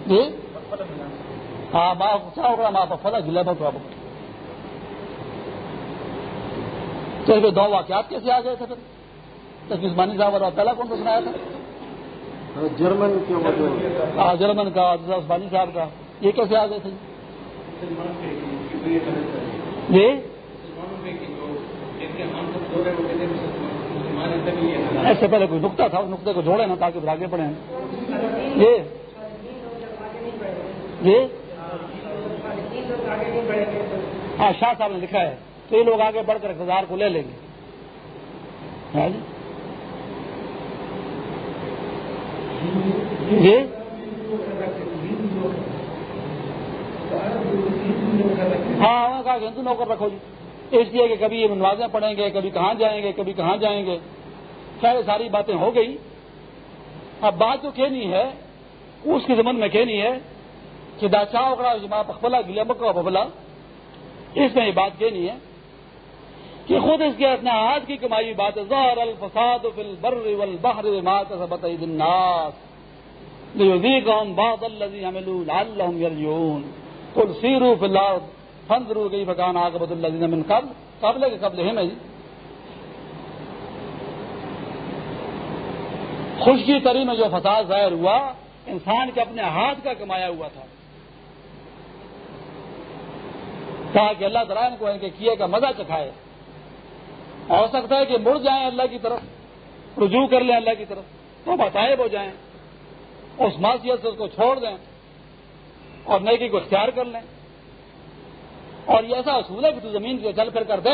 جی؟ ہاں ماں کیا ہو رہا ماں پفلا بہت بابو تو پھر دو واقعات کیسے آ گئے تھے پھر؟ عثمانی صاحب اور پہلا کون سا سنایا تھا؟ جرمن کے ہاں جرمن کا عثمانی صاحب کا۔ یہ کیسے آ گئے تھے؟ جی؟ ایسے پہلے کوئی نقطہ تھا اس نقطے کو جوڑے نا تاکہ پھر آگے بڑھے جی؟ جی؟ ہاں شاہ صاحب نے لکھا ہے تو یہ لوگ آگے بڑھ کر اقتدار کو لے لیں گے۔ جی؟ ہاں انہوں نے کہا کہ ہندو نوکر رکھو جی۔ اس لیے کہ کبھی یہ منوازیں پڑیں گے، کبھی کہاں جائیں گے، کبھی کہاں جائیں گے۔ خیر ساری باتیں ہو گئی۔ اب بات جو کہنی ہے، اس کی زمن میں کہنی ہے کہ داچا اکڑا جمع پخلا گلیا مکہ ببلا اس میں یہ بات کہنی ہے کہ خود اس کے اپنے ہاتھ کی کمائی بات ہے ظہر الفساد فی البر والبحر ما کسبت اید الناس لیذیقہم بعض الذی عملوا لعلہم یرجعون قل سیروا فی الارض فانظروا کیف کان عاقبت الذین من قبل قبل کے قبل ہم ہے جی۔ خوشکی تری میں جو فساد ظاہر ہوا، انسان کے اپنے ہاتھ کا کمایا ہوا تھا۔ تاکہ اللہ تعالیٰ ان کو ان کے کیے کا مزہ چکھائے۔ ہو سکتا ہے کہ مڑ جائیں اللہ کی طرف، رجوع کر لیں اللہ کی طرف تو بتائے ہو جائیں، اس معاشیت سے اس کو چھوڑ دیں اور نیکی کو اختیار کر لیں۔ اور یہ ایسا اصول ہے کہ تو زمین سے چل پھر کر دے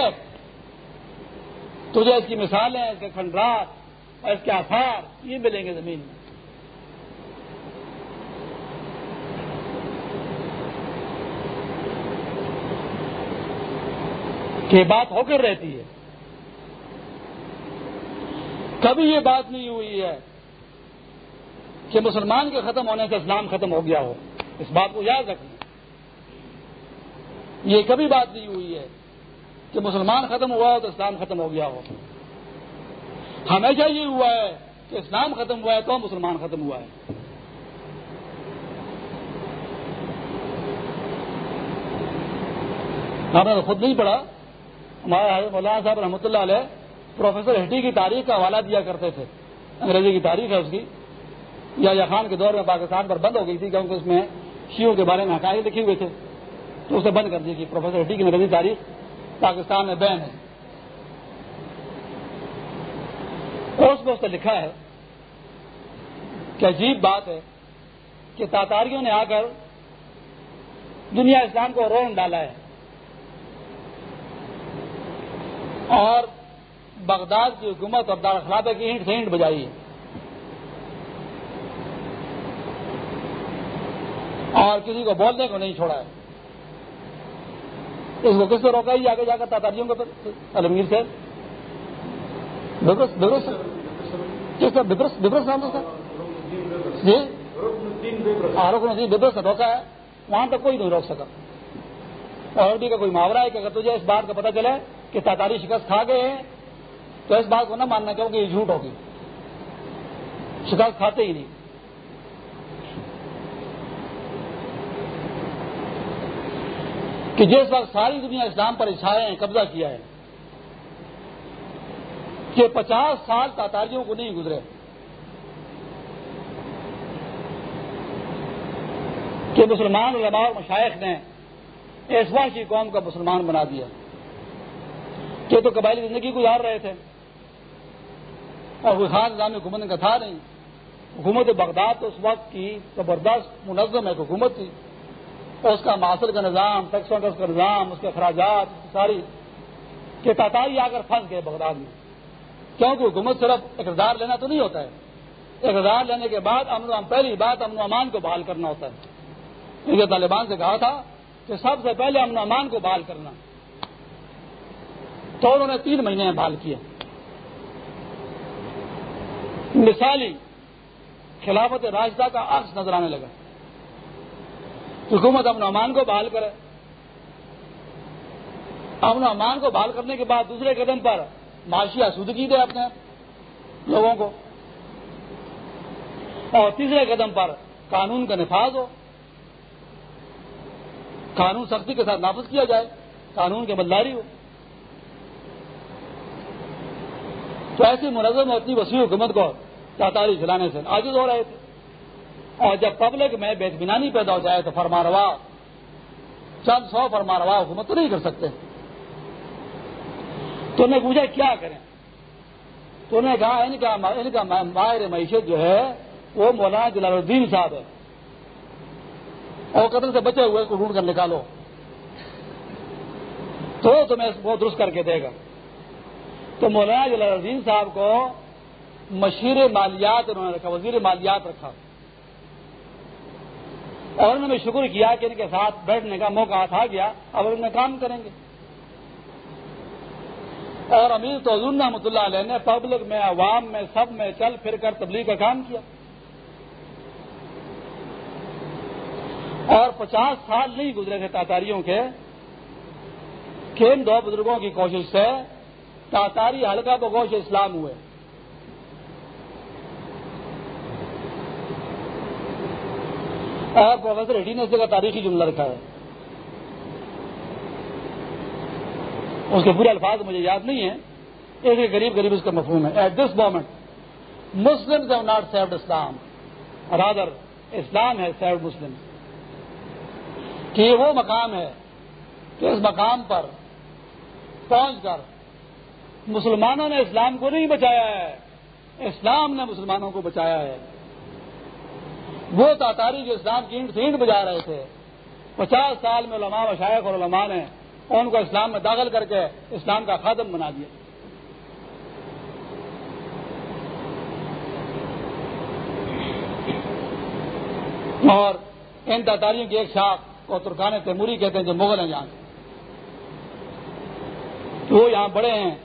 تجھے اس کی مثالیں، اس کے کھنڈرات اور اس کے آثار، یہ ملیں گے زمین میں۔ کہ بات ہو کر رہتی ہے۔ کبھی یہ بات نہیں ہوئی ہے کہ مسلمان کے ختم ہونے سے اسلام ختم ہو گیا ہو۔ اس بات کو یاد رکھنا۔ یہ کبھی بات نہیں ہوئی ہے کہ مسلمان ختم ہوا ہو تو اسلام ختم ہو گیا ہو۔ ہمیشہ یہ ہوا ہے کہ اسلام ختم ہوا ہے تو مسلمان ختم ہوا ہے۔ آپ نے خود نہیں پڑھا۔ ہمارے مولانا صاحب رحمۃ اللہ علیہ پروفیسر ہٹی کی تاریخ کا حوالہ دیا کرتے تھے۔ انگریزی کی تاریخ ہے اس کی۔ یا خان کے دور میں پاکستان پر بند ہو گئی تھی کیونکہ اس میں شیوں کے بارے میں حقائق لکھے ہوئے تھے۔ تو اسے بند کر دی کہ پروفیسر ہٹی کی انگریزی تاریخ پاکستان میں بین ہے۔ اس میں اس نے لکھا ہے کہ عجیب بات ہے کہ تاتاریوں نے آ کر دنیا اسلام کو رون ڈالا ہے۔ اور بغداد کی حکومت اور دارخلابے کی اینٹ سے اینٹ بجائی ہے۔ اور کسی کو بولنے کو نہیں چھوڑا ہے۔ اس کو کس سے روکا ہی آگے جا کر تاتاریوں جی جی؟ کو علمگیر سے ببرس نام تھا جی؟ رکن الدین ببرس سے روکا ہے۔ وہاں تک کوئی نہیں روک سکا۔ اور کا کوئی محاورہ ہے کہ اگر تجھے اس بات کا پتہ چلے کہ تاتاری شکست کھا گئے ہیں تو اس بات کو نہ ماننا چاہوں کہ یہ جھوٹ ہوگی۔ شکست کھاتے ہی نہیں۔ کہ جس وقت ساری دنیا اسلام پر اچھائے ہیں، قبضہ کیا ہے، کہ پچاس سال تاتاریوں کو نہیں گزرے۔ کہ مسلمان علماء اور مشائق نے ایسوا کی قوم کا مسلمان بنا دیا۔ کہ تو قبائلی زندگی گزار رہے تھے۔ اور کوئی خاص نظام حکومت کا تھا نہیں۔ حکومت بغداد تو اس وقت کی زبردست منظم ایک حکومت تھی۔ اس کا معاصر کا نظام ٹیکس ٹیکس کا نظام، اس کے اخراجات ساری کہ تاتاری آ کر پھنس گئے بغداد میں۔ کیونکہ حکومت صرف اقتدار لینا تو نہیں ہوتا ہے۔ اقتدار لینے کے بعد امن پہلی بات امن و امان کو بحال کرنا ہوتا ہے۔ کیونکہ طالبان سے کہا تھا کہ سب سے پہلے امن و امان کو بحال کرنا۔ تو انہوں نے تین مہینے میں بحال کیا۔ مثالی خلافت راجدہ کا عکس نظر آنے لگا۔ حکومت امن امان کو بحال کرے۔ امن امان کو بحال کرنے کے بعد دوسرے قدم پر معاشی آسودگی دے اپنے لوگوں کو۔ اور تیسرے قدم پر قانون کا نفاذ ہو۔ قانون سختی کے ساتھ نافذ کیا جائے، قانون کے بدلاری ہو۔ تو ایسی منظم اور اتنی وسیع حکومت کو تاتاری چلانے سے عاجز ہو رہے تھے۔ اور جب پبلک میں بے اطمینانی پیدا ہو جائے تو فرما روا چند سو فرما روا حکومت تو نہیں کر سکتے۔ تو انہیں پوچھا کیا کریں؟ تو انہیں کہا، ان کا ان کا ماہر معیشت جو ہے، وہ مولانا جلال الدین صاحب ہے۔ اور قتل سے بچے ہوئے کو ڈھونڈ کر نکالو۔ تو تمہیں وہ درست کر کے دے گا۔ تو مولانا جلال الدین صاحب کو مشیر مالیات انہوں نے رکھا، وزیر مالیات رکھا۔ اور انہوں نے شکر کیا کہ ان کے ساتھ بیٹھنے کا موقع آ گیا۔ اب ان میں کام کریں گے۔ اور امیر تو رحمۃ اللہ علیہ نے پبلک میں، عوام میں، سب میں چل پھر کر تبلیغ کا کام کیا۔ اور پچاس سال نہیں گزرے تھے تاتاریوں کے، کہ ان دو بزرگوں کی کوشش سے تاتاری حلقہ بگوش اسلام ہوئے۔ پروفیسر ہڈی نے اس کا تاریخی جملہ رکھا ہے۔ اس کے پورے الفاظ مجھے یاد نہیں ہے ایک غریب غریب اس کا مفہوم ہے۔ At this moment Muslim have not saved Islam rather Islam has saved Muslim کہ یہ وہ مقام ہے کہ اس مقام پر پہنچ کر مسلمانوں نے اسلام کو نہیں بچایا ہے۔ اسلام نے مسلمانوں کو بچایا ہے۔ وہ تاتاری جو اسلام کی اینٹ سے اینٹ بجا رہے تھے۔ پچاس سال میں علماء و شائق اور علماء نے ان کو اسلام میں داخل کر کے اسلام کا خادم بنا دیا۔ اور ان تاتاریوں کی ایک شاخ کو ترکان تیموری کہتے ہیں جو مغل ہیں یہاں وہ یہاں بڑے ہیں۔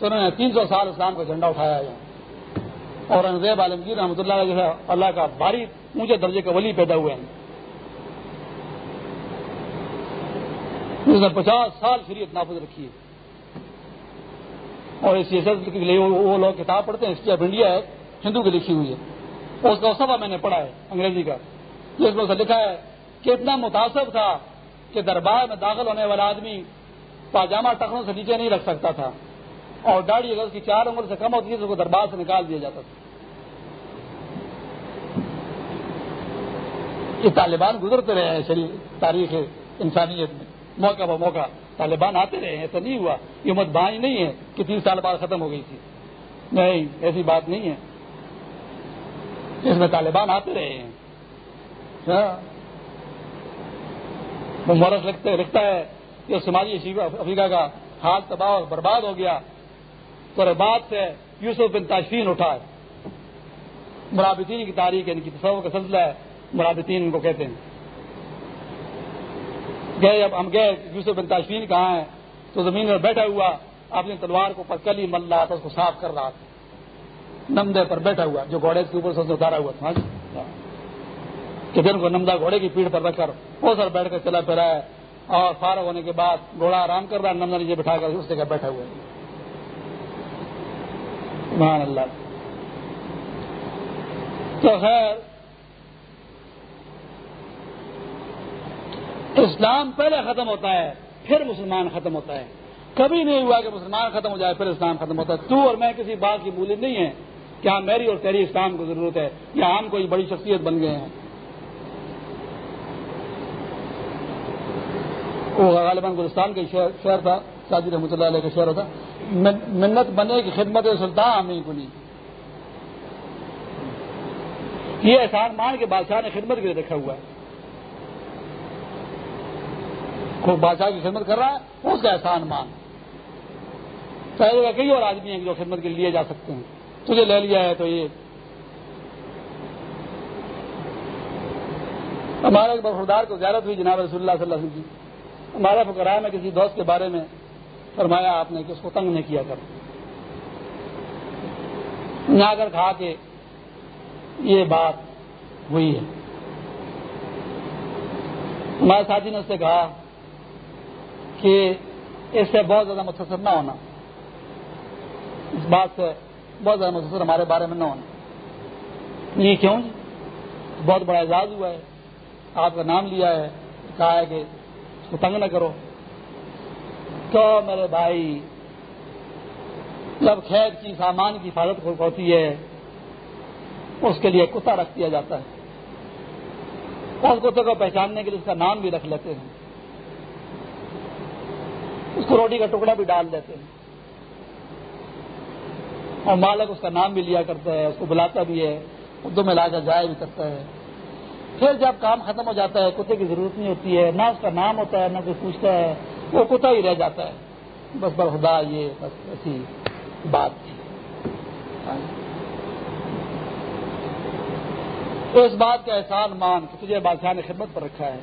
تو انہوں نے تین سو سال اسلام کا جھنڈا اٹھایا ہے۔ اور انزیب عالمگیر رحمۃ اللہ جو ہے، اللہ کا بھاری اونچے درجے کا ولی پیدا ہوئے ہیں۔ پچاس سال شریعت نافذ رکھی ہے۔ اور اس سیاست کے لیے وہ لوگ کتاب پڑھتے ہیں ہسٹری آف انڈیا ہے، ہندو کی لکھی ہوئی ہے۔ اس کا سفا میں نے پڑھا ہے، انگریزی کا۔ جس میں لکھا ہے کہ اتنا متاثر تھا کہ دربار میں داخل ہونے والا آدمی پاجامہ ٹکڑوں سے نیچے نہیں رکھ سکتا تھا۔ اور داڑھی اگر اس کی چار عمر سے کم ہوتی ہے تو اس کو دربار سے نکال دیا جاتا تھا۔ یہ طالبان گزرتے رہے ہیں شریف تاریخ انسانیت میں۔ موقع پر موقع۔ طالبان آتے رہے ہیں، ایسا نہیں ہوا۔ یہ مت بانی نہیں ہے کہ تین سال بعد ختم ہو گئی تھی۔ نہیں، ایسی بات نہیں ہے۔ اس میں طالبان آتے رہے ہیں۔ ہاں۔ مورس لکھتا ہے کہ سماجی افریقہ کا حال تباہ اور برباد ہو گیا۔ تو بعد سے یوسف بن تاشفین اٹھا ہے مرابطین کی تاریخ ان کی تصور کا سلسلہ ہے، مرابطین کو کہتے ہیں۔ گئے اب ہم گئے، یوسف بن تاشفین کہاں ہے تو زمین میں بیٹھا ہوا اپنی تلوار کو پکلی مل رہا تھا، اس کو صاف کر رہا تھا۔ نمدے پر بیٹھا ہوا، جو گھوڑے کے اوپر سے اتارا ہوا تھا۔ ہاں جی؟ کہ دن کو نمدا گھوڑے کی پیڑ پر رکھ کر وہ سر بیٹھ کر چلا پھرا ہے۔ اور فارغ ہونے کے بعد گھوڑا آرام کر رہا ہے نمدا نیچے بٹھا کر اس جگہ بیٹھا ہوا ہے۔ اللہ۔ تو خیر، اسلام پہلے ختم ہوتا ہے، پھر مسلمان ختم ہوتا ہے۔ کبھی نہیں ہوا کہ مسلمان ختم ہو جائے، پھر اسلام ختم ہوتا ہے۔ تو اور میں کسی بات کی بولی نہیں ہے کہ ہاں میری اور تیری اسلام کو ضرورت ہے یا ہم کوئی بڑی شخصیت بن گئے ہیں۔ وہ غالباً گلستان کا شہر تھا۔ ساجد رحمۃ اللہ علیہ کا شہر تھا منت بنے کی خدمت سلطان ہمیں کو نہیں۔ یہ احسان مان کے بادشاہ نے خدمت کے لیے رکھا ہوا ہے۔ بادشاہ کی خدمت کر رہا ہے، اس کا احسان مان۔ پہلے کئی اور آدمی ہیں جو خدمت کے لیے جا سکتے ہیں۔ تجھے لے لیا ہے تو یہ۔ ہمارے ایک کو زیارت ہوئی جناب رسول اللہ صلی اللہ علیہ وسلم کی۔ ہمارا فکرا میں کسی دوست کے بارے میں فرمایا آپ نے کہ اس کو تنگ نہیں کیا کر نہ کر کھا کے یہ بات ہوئی ہے۔ ہمارے ساتھی نے اس سے کہا کہ اس سے بہت زیادہ متصر نہ ہونا۔ اس بات سے بہت زیادہ متصر ہمارے بارے میں نہ ہونا۔ یہ کیوں جی؟ بہت بڑا اعزاز ہوا ہے۔ آپ کا نام لیا ہے، کہا ہے کہ اس کو تنگ نہ کرو۔ تو میرے بھائی، جب کھیت کی سامان کی حفاظت ہوتی ہے، اس کے لیے کتا رکھ دیا جاتا ہے۔ اس کتے کو پہچاننے کے لیے اس کا نام بھی رکھ لیتے ہیں۔ اس کو روٹی کا ٹکڑا بھی ڈال دیتے ہیں۔ اور مالک اس کا نام بھی لیا کرتا ہے، اس کو بلاتا بھی ہے اردو میں لا کر جایا بھی کرتا ہے۔ پھر جب کام ختم ہو جاتا ہے، کتے کی ضرورت نہیں ہوتی ہے، نہ اس کا نام ہوتا ہے، نہ کوئی پوچھتا ہے، وہ کتا ہی رہ جاتا ہے۔ بس بر خدا، یہ بس ایسی بات تھی۔ اس بات کا احسان مان کہ تجھے بادشاہ نے خدمت پر رکھا ہے۔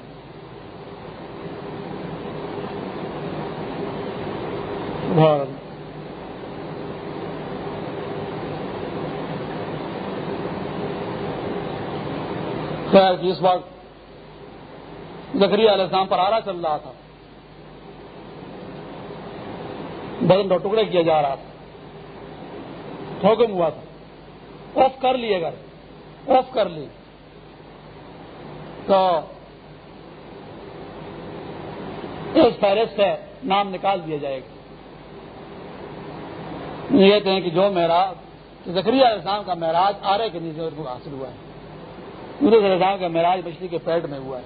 خیر کہ اس وقت زکری علیہ السلام پر آرا چل رہا تھا۔ بدن کا ٹکڑے کیا جا رہا تھا۔ حکم ہوا تھا۔ آف کر لیے گھر آف کر لی تو اس فہرست سے نام نکال دیا جائے گا۔ یہ کہتے ہیں کہ جو معراج زکری علیہ السلام کا معراج آرے کے نیچے حاصل ہوا ہے۔ علیہ السلام کا معراج مچھلی کے پیٹ میں ہوا ہے۔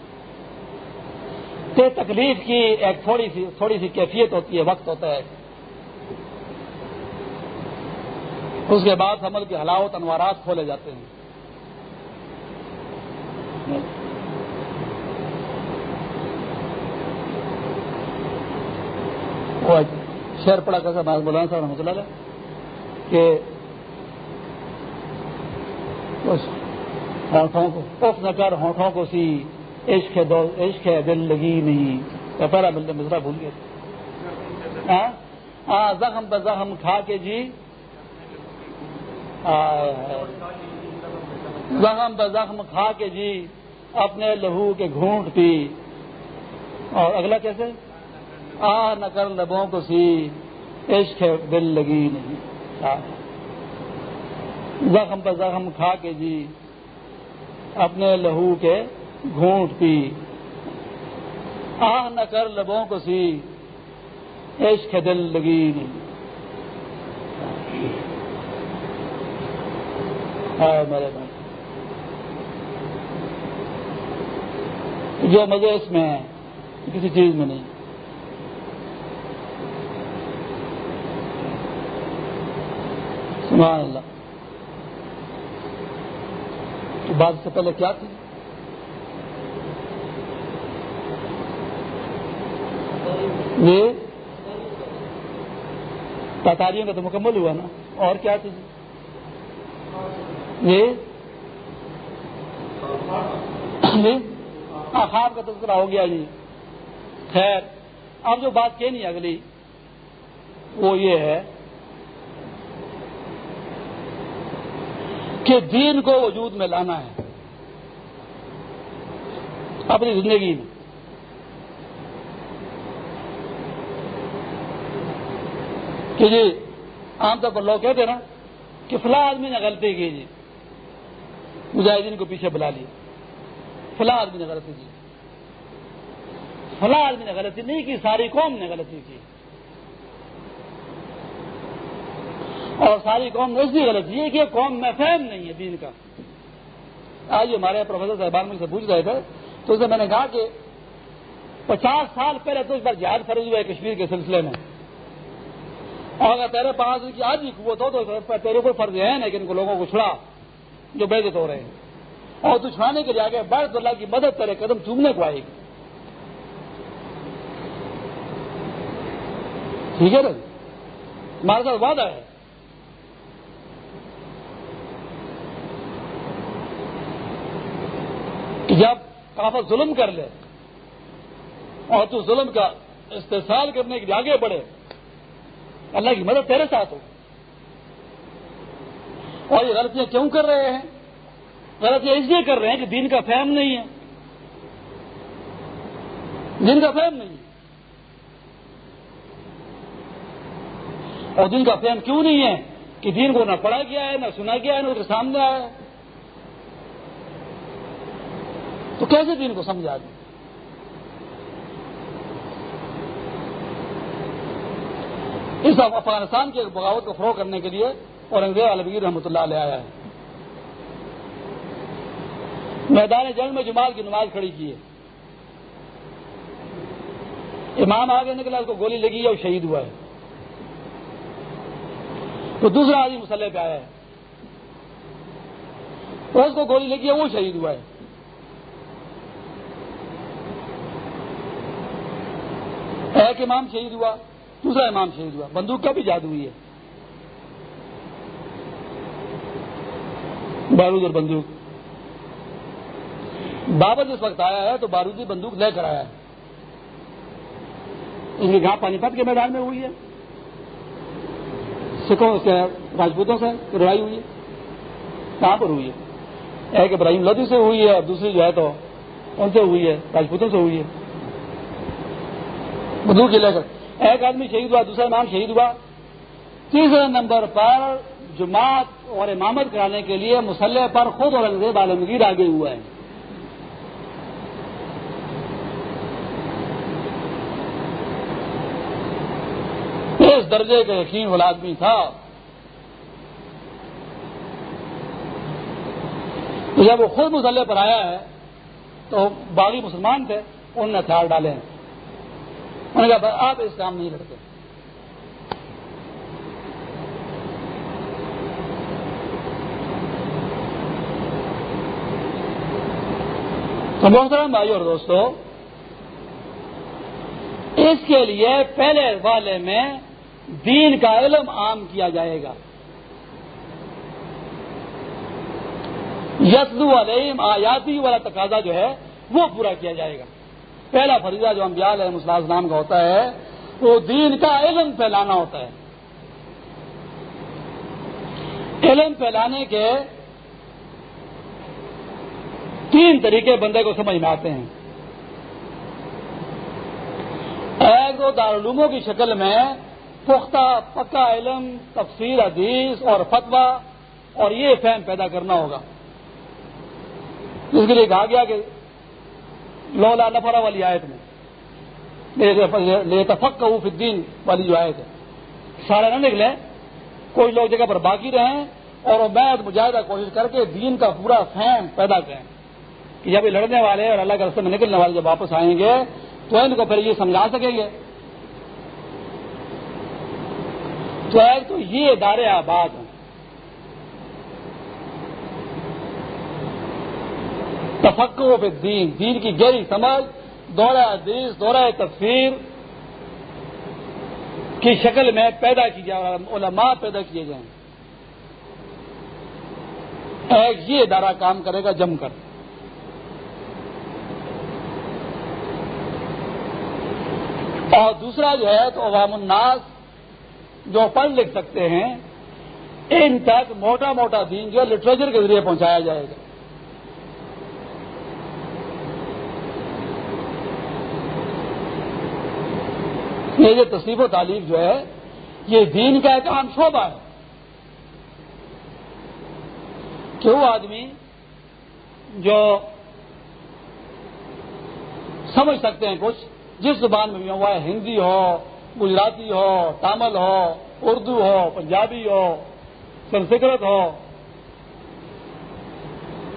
تو تکلیف کی ایک تھوڑی سی تھوڑی سی کیفیت ہوتی ہے، وقت ہوتا ہے۔ اس کے بعد عمل کی حلاوت انوارات کھولے جاتے ہیں۔ شہر پڑا کیسا مولانا صاحب رحمۃ اللہ کہ ہونٹوں کو اف نہ کر ہونٹوں کو سی، عشق ہے عشق دل لگی نہیں۔ پہلا ملتے مزرا بھول گئے ہاں؟, ہاں؟ زخم پہ زخم کھا کے جی۔ زخم بہ زخم کھا کے جی اپنے لہو کے گھونٹ پی۔ اور اگلا کیسے؟ آ، نہ کر لبوں کو سی، عشق دل لگی نہیں۔ زخم پر زخم کھا کے جی۔ اپنے لہو کے گھونٹ پی۔ آ نہ کر لبوں کو سی۔ عشق دل لگی نہیں۔ میرے بھائی۔ جو مزے اس میں ہے کسی چیز میں نہیں۔ سبحان اللہ۔ تو بات سے پہلے کیا تھی؟ یہ تاتاریوں کا تو مکمل ہوا نا۔ اور کیا تھی؟ یہ ہاں، خواب کا تذکرہ ہو گیا جی۔ خیر، اب جو بات کہنی اگلی، وہ یہ ہے کہ دین کو وجود میں لانا ہے۔ اپنی زندگی میں۔ کہ جی عام طور پر لوگ کہتے ہیں نا کہ فلاں آدمی نے غلطی کی جی۔ مجاہدین کو پیچھے بلا لی فلاں آدمی نے غلطی کی۔ فلاں آدمی نے غلطی نہیں کی، ساری قوم نے غلطی کی۔ اور ساری قوم اس کی غلطی کہ قوم میں فہم نہیں ہے دین کا۔ آج ہمارے پروفیسر صاحبان میں سے پوچھ رہے تھے، تو اسے میں نے کہا کہ پچاس سال پہلے تو اس بار جہاد فرض ہوا ہے کشمیر کے سلسلے میں۔ اور اگر تیرے پاس کی آج ہی قوت ہو تو تیرے کو فرض ہے نا کہ ان کو لوگوں کو چھڑا، جو بےزت ہو رہے ہیں۔ اور تو چھڑانے کے لیے آگے بڑھ تو اللہ کی مدد کرے قدم چومنے کو آئے گی۔ ٹھیک ہے نا؟ ہمارے ساتھ وعدہ ہے۔ جب کافت ظلم کر لے اور تو ظلم کا استحصال کرنے کے لیے آگے بڑھے، اللہ کی مدد تیرے ساتھ ہو۔ اور یہ غلطیاں کیوں کر رہے ہیں؟ غلطیاں اس لیے کر رہے ہیں کہ دین کا فہم نہیں ہے۔ دین کا فہم نہیں ہے۔ اور دین کا فہم کیوں نہیں ہے؟ کہ دین کو نہ پڑھا گیا ہے، نہ سنا گیا ہے، نہ اس کے سامنے آیا ہے۔ تو کیسے دین کو سمجھا دیں؟ اس افغانستان کے بغاوت کو فروغ کرنے کے لیے اورنگزیب عالمگیر رحمۃ اللہ علیہ آیا ہے۔ میدان جنگ میں جماعت کی نماز کھڑی کی ہے۔ امام آگے نکلا، اس کو گولی لگی ہے اور شہید ہوا ہے۔ تو دوسرا آدمی مسلح پہ آیا ہے۔ اس کو گولی لگی ہے وہ شہید ہوا ہے۔ ایک امام شہید ہوا، دوسرا امام شہید ہوا۔ بندوق کا بھی جادو ہوئی ہے۔ بارود اور بندوق۔ بابر جس وقت آیا ہے تو بارودی بندوق لے کر آیا ہے۔ ان کی گاہ پانی پت کے میدان میں ہوئی ہے۔ سکھوں سے، راجپوتوں سے لڑائی ہوئی ہے۔ کہاں پر ہوئی ہے؟ ایک ابراہیم لدی سے ہوئی ہے اور دوسری جو ہے تو ان سے ہوئی ہے، راجپوتوں سے ہوئی ہے۔ بندوق لے کر۔ ایک آدمی شہید ہوا، دوسرا امام شہید ہوا۔ تیسرے نمبر پر جماعت اور امامت کرانے کے لیے مسلح پر خود اورنگزیب عالمگیر آگے ہوا ہے اس درجے کا یقین والا آدمی تھا جب وہ خود مسلح پر آیا ہے تو باغی مسلمان تھے، انہوں نے ہتھیار ڈالے ہیں۔ انہوں نے کہا آپ اس کام نہیں لڑتے۔ تو محترم بھائی اور دوستو، اس کے لیے پہلے والے میں دین کا علم عام کیا جائے گا۔ یسلو علیم آیاتی والا تقاضا جو ہے، وہ پورا کیا جائے گا۔ پہلا فریضہ جو امبیال ہے مسلاز نام کا ہوتا ہے، وہ دین کا علم پھیلانا ہوتا ہے۔ علم پھیلانے کے تین طریقے بندے کو سمجھ میں آتے ہیں۔ ایک دارالعلوموں کی شکل میں پختہ، پکا علم تفصیل حدیث اور فتوا اور یہ فہم پیدا کرنا ہوگا۔ اس کے لیے کہا گیا کہ لولا نفرا والی آیت میں تفق الدین والی جو آیت ہے سارا نہ نکلے، کوئی لوگ جگہ پر باقی رہیں اور میں مجاہدہ کوشش کر کے دین کا پورا فہم پیدا کریں۔ کہ جب یہ لڑنے والے اور اللہ کے رستے میں نکلنے والے جب واپس آئیں گے، تو ان کو پھر یہ سمجھا سکیں گے۔ تو تو یہ ادارے آباد ہیں تفقو پہ دین دین کی گہری سمجھ دورہ حدیث، دورہ تفسیر کی شکل میں پیدا کی جائے علماء پیدا کیے جائیں۔ ایک یہ ادارہ کام کرے گا، جم کر۔ اور دوسرا جو ہے تو عوام الناس جو پڑھ لکھ سکتے ہیں، ان تک موٹا موٹا دین جو لٹریچر کے ذریعے پہنچایا جائے گا۔ یہ تصنیف و تعلیم جو ہے، یہ دین کا ایک عام شعبہ ہے۔ کہ وہ آدمی جو سمجھ سکتے ہیں کچھ، جس زبان میں بھی ہوا ہے ہندی ہو، گجراتی ہو، تامل ہو، اردو ہو، پنجابی ہو، سنسکرت ہو،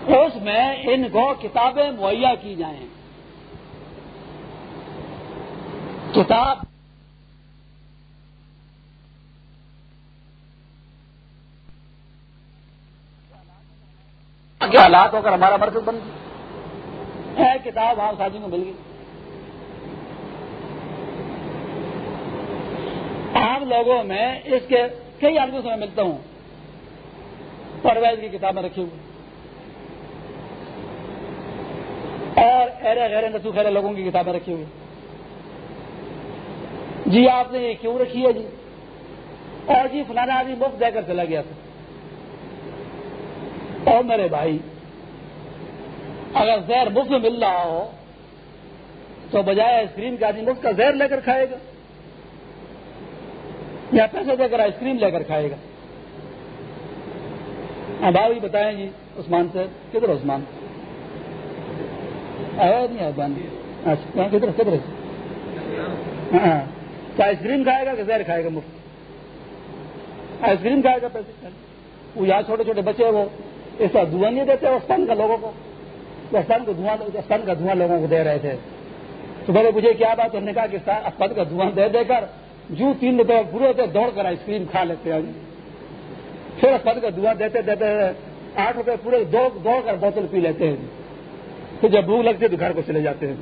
اس میں ان کو کتابیں مہیا کی جائیں۔ کتاب کیا حالات ہو کر ہمارا مرکز بن گیا، ہے کتاب وہاں ساتھی کو مل گئی۔ عام لوگوں میں اس کے کئی آدمیوں سے میں ملتا ہوں، پرویز کی کتابیں رکھی ہوئی۔ اور ایرے غیر نسو خیر لوگوں کی کتابیں رکھی ہوئی۔ جی آپ نے یہ کیوں رکھی ہے جی؟ اور جی فلانا آدمی مفت دے کر چلا گیا تھا۔ اور میرے بھائی، اگر زہر مفت میں مل رہا ہو، تو بجائے آئس کریم کے آدمی مفت کا زہر لے کر کھائے گا، یا پیسے دے کر آئس کریم لے کر کھائے گا۔ ہاں، اب آپ بتائیں جی عثمان سے کدھر عثمان؟ آیا نہیں جی؟ اچھا کدھر کدھر ہاں, ہاں۔ آئس کریم کھائے گا کہ زہر کھائے گا مفت؟ آئس کریم کھائے گا پیسے۔ وہ یہاں چھوٹے چھوٹے بچے وہ۔ اس کا دھواں نہیں دیتے استان کا لوگوں کو۔ استان کو دھواں استان کا دھواں لوگوں کو دے رہے تھے۔ تو بولے مجھے کیا بات ہم نے کہا کہ استان کا دھواں دے دے کر جو تین روپے پورے ہوتے دوڑ کر آئس کریم کھا لیتے ہیں۔ پھر استان کا دھواں دیتے دیتے آٹھ روپے پورے دوڑ کر بوتل پی لیتے ہیں۔ پھر جب بھوک لگتی ہے تو گھر کو چلے جاتے ہیں۔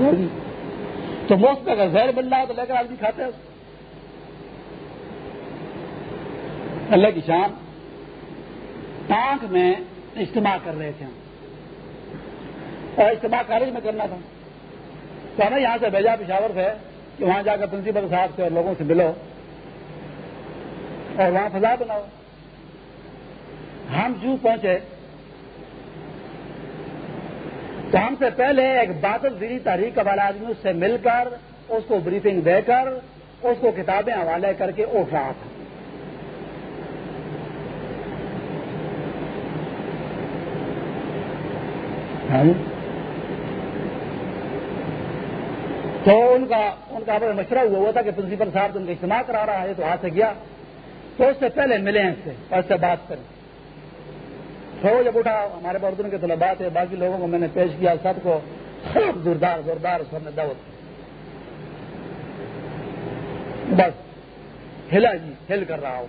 ہاں جی۔ تو موسٹ اگر زہر بن رہا ہے تو لے کر آدمی کھاتے ہیں اللہ کی شان ٹانک میں اجتماع کر رہے تھے اور اجتماع کالج میں کرنا تھا۔ تو ہمیں یہاں سے بھیجا پشاور سے کہ وہاں جا کر پرنسپل صاحب سے اور لوگوں سے ملو اور وہاں فضا بناؤ۔ ہم جو پہنچے۔ تو ہم سے پہلے ایک بادل زیری تاریخ کا والا آدمی اس سے مل کر اس کو بریفنگ دے کر اس کو کتابیں حوالے کر کے اٹھ رہا تھا۔ تو ان کا ان کا مشورہ ہوا ہوا تھا کہ پرنسپل صاحب ان کا اجتماع کرا رہا ہے تو ہاتھ سے گیا تو اس سے پہلے ملے ہیں اس سے اور اس سے بات کریں۔ تو جب اٹھا ہمارے بردن کے طلبات ہے باقی لوگوں کو میں نے پیش کیا، سب کو زوردار زوردار سب نے دعوت۔ بس، ہلا جی ہل کر رہا ہوں۔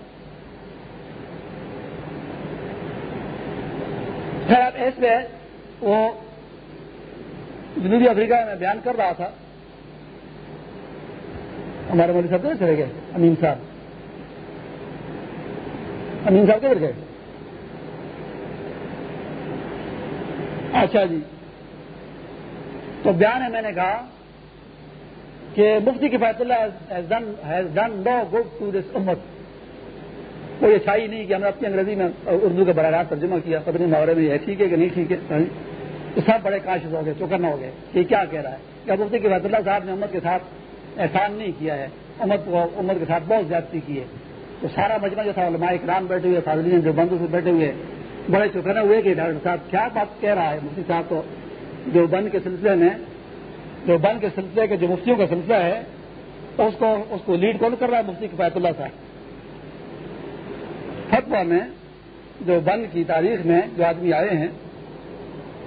خیر اس میں وہ جنوبی افریقہ میں بیان کر رہا تھا۔ ہمارے مودی صاحب کدھر چلے گئے؟ امین صاحب۔ امین صاحب کدھر گئے؟ اچھا جی۔ تو بیان ہے، میں نے کہا کہ مفتی کی فیصلہ نو گڈ ٹو دس امت کوئی اچھائی نہیں کہ ہم نے اپنی انگریزی میں اردو کا براہ راست ترجمہ کیا پتنی محاورے میں یہ ٹھیک ہے کہ نہیں، ٹھیک ہے تو سب بڑے کاشت ہو گئے چوکر ہو گئے یہ کیا کہہ رہا ہے؟ کیا مفتی کی فیصلہ صاحب نے امت کے ساتھ احسان نہیں کیا ہے۔ امت کو امت کے ساتھ بہت زیادتی کی ہے۔ تو سارا مجمع جو تھا، علماء اکرام بیٹھے ہوئے، فاضلین جو بندوں سے بیٹھے ہوئے، بڑے چکنے ہوئے کہ ڈاکٹر صاحب کیا بات کہہ رہا ہے۔ مفتی صاحب کو جو بند کے سلسلے میں، جو بند کے سلسلے کے جو مفتیوں کا سلسلہ ہے، اس کو اس کو لیڈ کون کر رہا ہے؟ مفتی کفایت اللہ صاحب۔ فتوا میں جو بند کی تاریخ میں جو آدمی آئے ہیں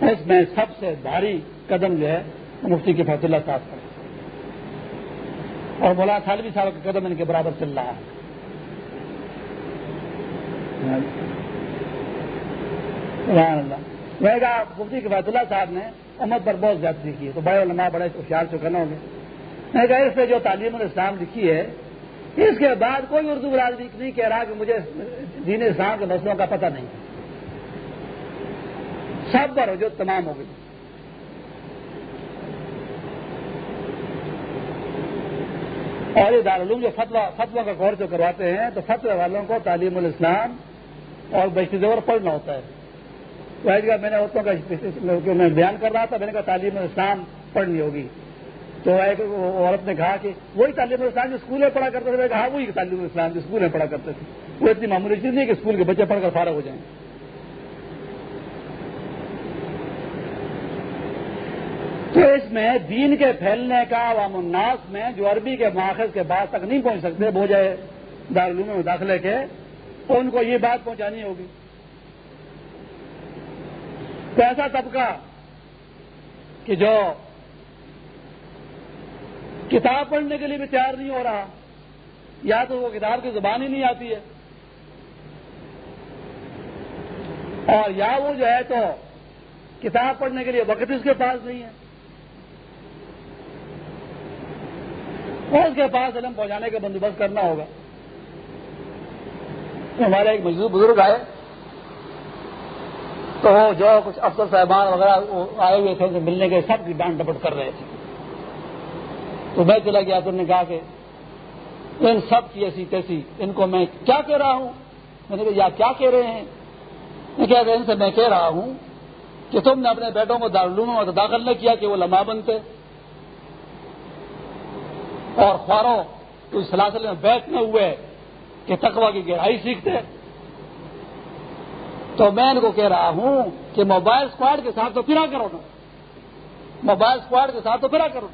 اس میں سب سے بھاری قدم جو ہے، مفتی کے کفایت اللہ صاحب کا اور مولانا سالوی صاحب کا قدم ان کے برابر چل رہا ہے۔ میں کہا، مفتی کفایت اللہ صاحب نے امت پر بہت زیادتی کی۔ ہے تو بڑے علماء بڑے ہوشیار چکے نہ ہوں گے میں کہا، اس پہ جو تعلیم الاسلام لکھی ہے، اس کے بعد کوئی اردو برادری نہیں کہہ رہا کہ مجھے دین اسلام کے مسئلوں کا پتہ نہیں۔ ہے سب پر جو تمام ہو گئی۔ اور یہ دارالعلوم جو فتوا فتوا کا غور جو کرواتے ہیں، تو فتو والوں کو تعلیم الاسلام اور بیشتی زور پڑھنا ہوتا ہے۔ میں نے عورتوں کا میں بیان کر رہا تھا، میں نے کہا تعلیم الاسلام پڑھنی ہوگی۔ تو ایک عورت نے کہا کہ وہی تعلیم الاسلام جو اسکول میں پڑھا کرتے تھے، میں نے کہا ہاں، وہی تعلیم الاسلام جو اسکول میں پڑھا کرتے تھے۔ وہ اتنی معمولی چیز نہیں کہ اسکول کے بچے پڑھ کر فارغ ہو جائیں۔ تو اس میں دین کے پھیلنے کا عوام الناس میں جو عربی کے ماخذ کے بعد تک نہیں پہنچ سکتے، وہ جائے دارالعلوم میں داخلے کے، تو ان کو یہ بات پہنچانی ہوگی۔ تو ایسا طبقہ کہ جو کتاب پڑھنے کے لیے بھی تیار نہیں ہو رہا، یا تو وہ کتاب کی زبان ہی نہیں آتی ہے۔ اور یا وہ جو ہے تو کتاب پڑھنے کے لیے وقت اس کے پاس نہیں ہے۔ اور اس کے پاس علم پہنچانے کا بندوبست کرنا ہوگا۔ ہمارے ایک مزدور بزرگ آئے۔ تو جو کچھ افسر صاحبان وغیرہ آئے ہوئے تھے، ان سے ملنے کے سب کی ڈانٹ ڈپٹ کر رہے تھے۔ تو میں چلا گیا تو نے کہا کہ ان سب کی ایسی تیسی، ان کو میں کیا کہہ رہا ہوں؟ میں نے کہا، یا کیا کہہ رہے ہیں؟ میں کہہ ان سے میں کہہ رہا ہوں کہ تم نے اپنے بیٹوں کو دارالعلوم میں داخل نہ کیا کہ وہ لمحہ بنتے۔ اور خواروں اس سلاسل میں بیٹھنے ہوئے کہ تقوا کی گہرائی سیکھتے۔ تو میں ان کو کہہ رہا ہوں کہ موبائل اسکواڈ کے ساتھ تو پھرا کرو نا۔ موبائل اسکواڈ کے ساتھ تو پھرا کرو۔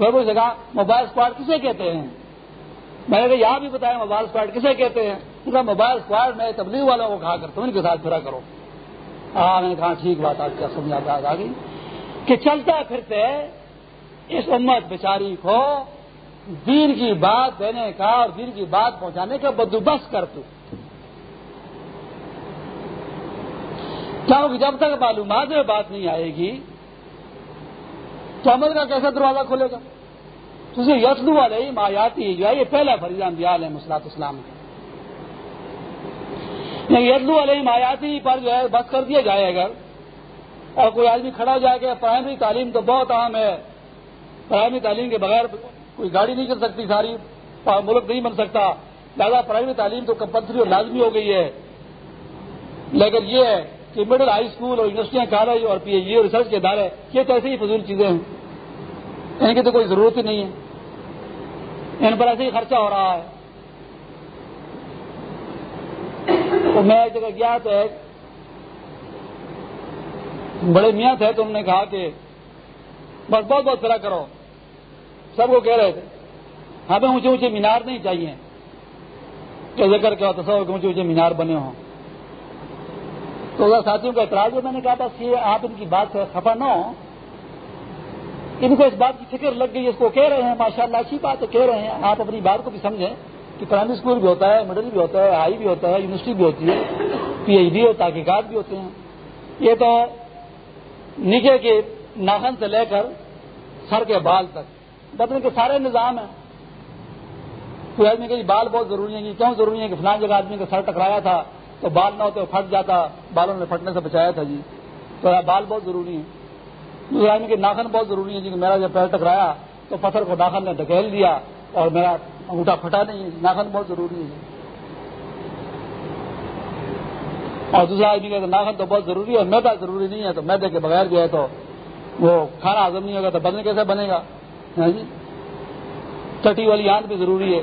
نا کوئی جگہ موبائل اسکواڈ کسے کہتے ہیں؟ میں نے یہاں بھی بتایا موبائل اسکواڈ کسے کہتے ہیں؟ موبائل اسکواڈ میں تبلیغ والوں کو کہا کرتا ہوں، ان کے ساتھ پھرا کرو۔ ہاں میں نے کہا، ٹھیک بات، آج کیا سمجھاتا آ گئی۔ کہ چلتا پھرتے اس امت بیچاری کو دین کی بات دینے کا اور دین کی بات پہنچانے کا بدوبست کر تو۔ جب تک معلومات میں بات نہیں آئے گی، تو عمل کا کیسا دروازہ کھلے گا؟ تو یسلو والے مایاتی جو ہے یہ پہلا فریضان دیال ہے مسلاط اسلام کا یسلو یعنی والے ہی مایاتی پر جو ہے بس کر دیا جائے اگر، اور کوئی آدمی کھڑا ہو جائے گا پرائمری تعلیم تو بہت اہم ہے۔ پرائمری تعلیم کے بغیر کوئی گاڑی نہیں کر سکتی، ساری ملک نہیں بن سکتا۔ لہٰذا پرائمری تعلیم تو کمپلسری اور لازمی ہو گئی ہے۔ لیکن یہ ہے کہ مڈل ہائی اسکول اور یونیورسٹیاں کالج اور پی ایچ ڈی اور ریسرچ کے ادارے، یہ تو ایسے ہی فضول چیزیں ہیں۔ ان کی تو کوئی ضرورت ہی نہیں ہے۔ ان پر ایسے ہی خرچہ ہو رہا ہے۔ تو میں ایک جگہ گیا تو ایک بڑے میاں تھے، تو انہوں نے کہا کہ بس بہت بہت طرح کرو۔ سب کو کہہ رہے تھے۔ ہمیں اونچے اونچے مینار نہیں چاہیے۔ کہ ذکر کیا تصور کہ اونچے اونچے مینار بنے ہوں۔ تو ساتھیوں کا اعتراض ہے، میں نے کہا بس یہ آپ ان کی بات سے خفا نہ ہو ان کو اس بات کی فکر لگ گئی، اس کو کہہ رہے ہیں ماشاء اللہ اچھی بات ہے، کہہ رہے ہیں۔ آپ اپنی بات کو بھی سمجھیں کہ پرائمری اسکول بھی ہوتا ہے، مڈل بھی ہوتا ہے، ہائی بھی ہوتا ہے، یونیورسٹی بھی ہوتی ہے، پی ایچ ڈی اور تحقیقات بھی ہوتے ہیں۔ یہ تو نیچے کے ناخن سے لے کر سر کے بال تک۔ بدن کے سارے نظام ہیں۔ کوئی آدمی کہ جی بال بہت ضروری ہے کیوں ضروری ہے کہ فلان جگہ آدمی کا سر ٹکرایا تھا تو بال نہ ہوتے پھٹ جاتا، بالوں نے پھٹنے سے بچایا تھا جی۔ تو بال بہت ضروری ہے دوسرے آدمی کے ناخن بہت ضروری ہے جی کہ میرا جب پیر ٹکرایا تو پتھر کو ناخن نے دھکیل دیا اور میرا انگوٹھا پھٹا نہیں ناخن بہت ضروری ہے جی۔ اور دوسرا آدمی کہ ناخن تو بہت ضروری ہے میدا ضروری نہیں ہے تو میدے کے بغیر جو ہے تو وہ کھانا ہزم نہیں ہوگا تو بدن کیسے بنے گا؟ ہاں جی؟ ٹٹی والی آنت بھی ضروری ہے۔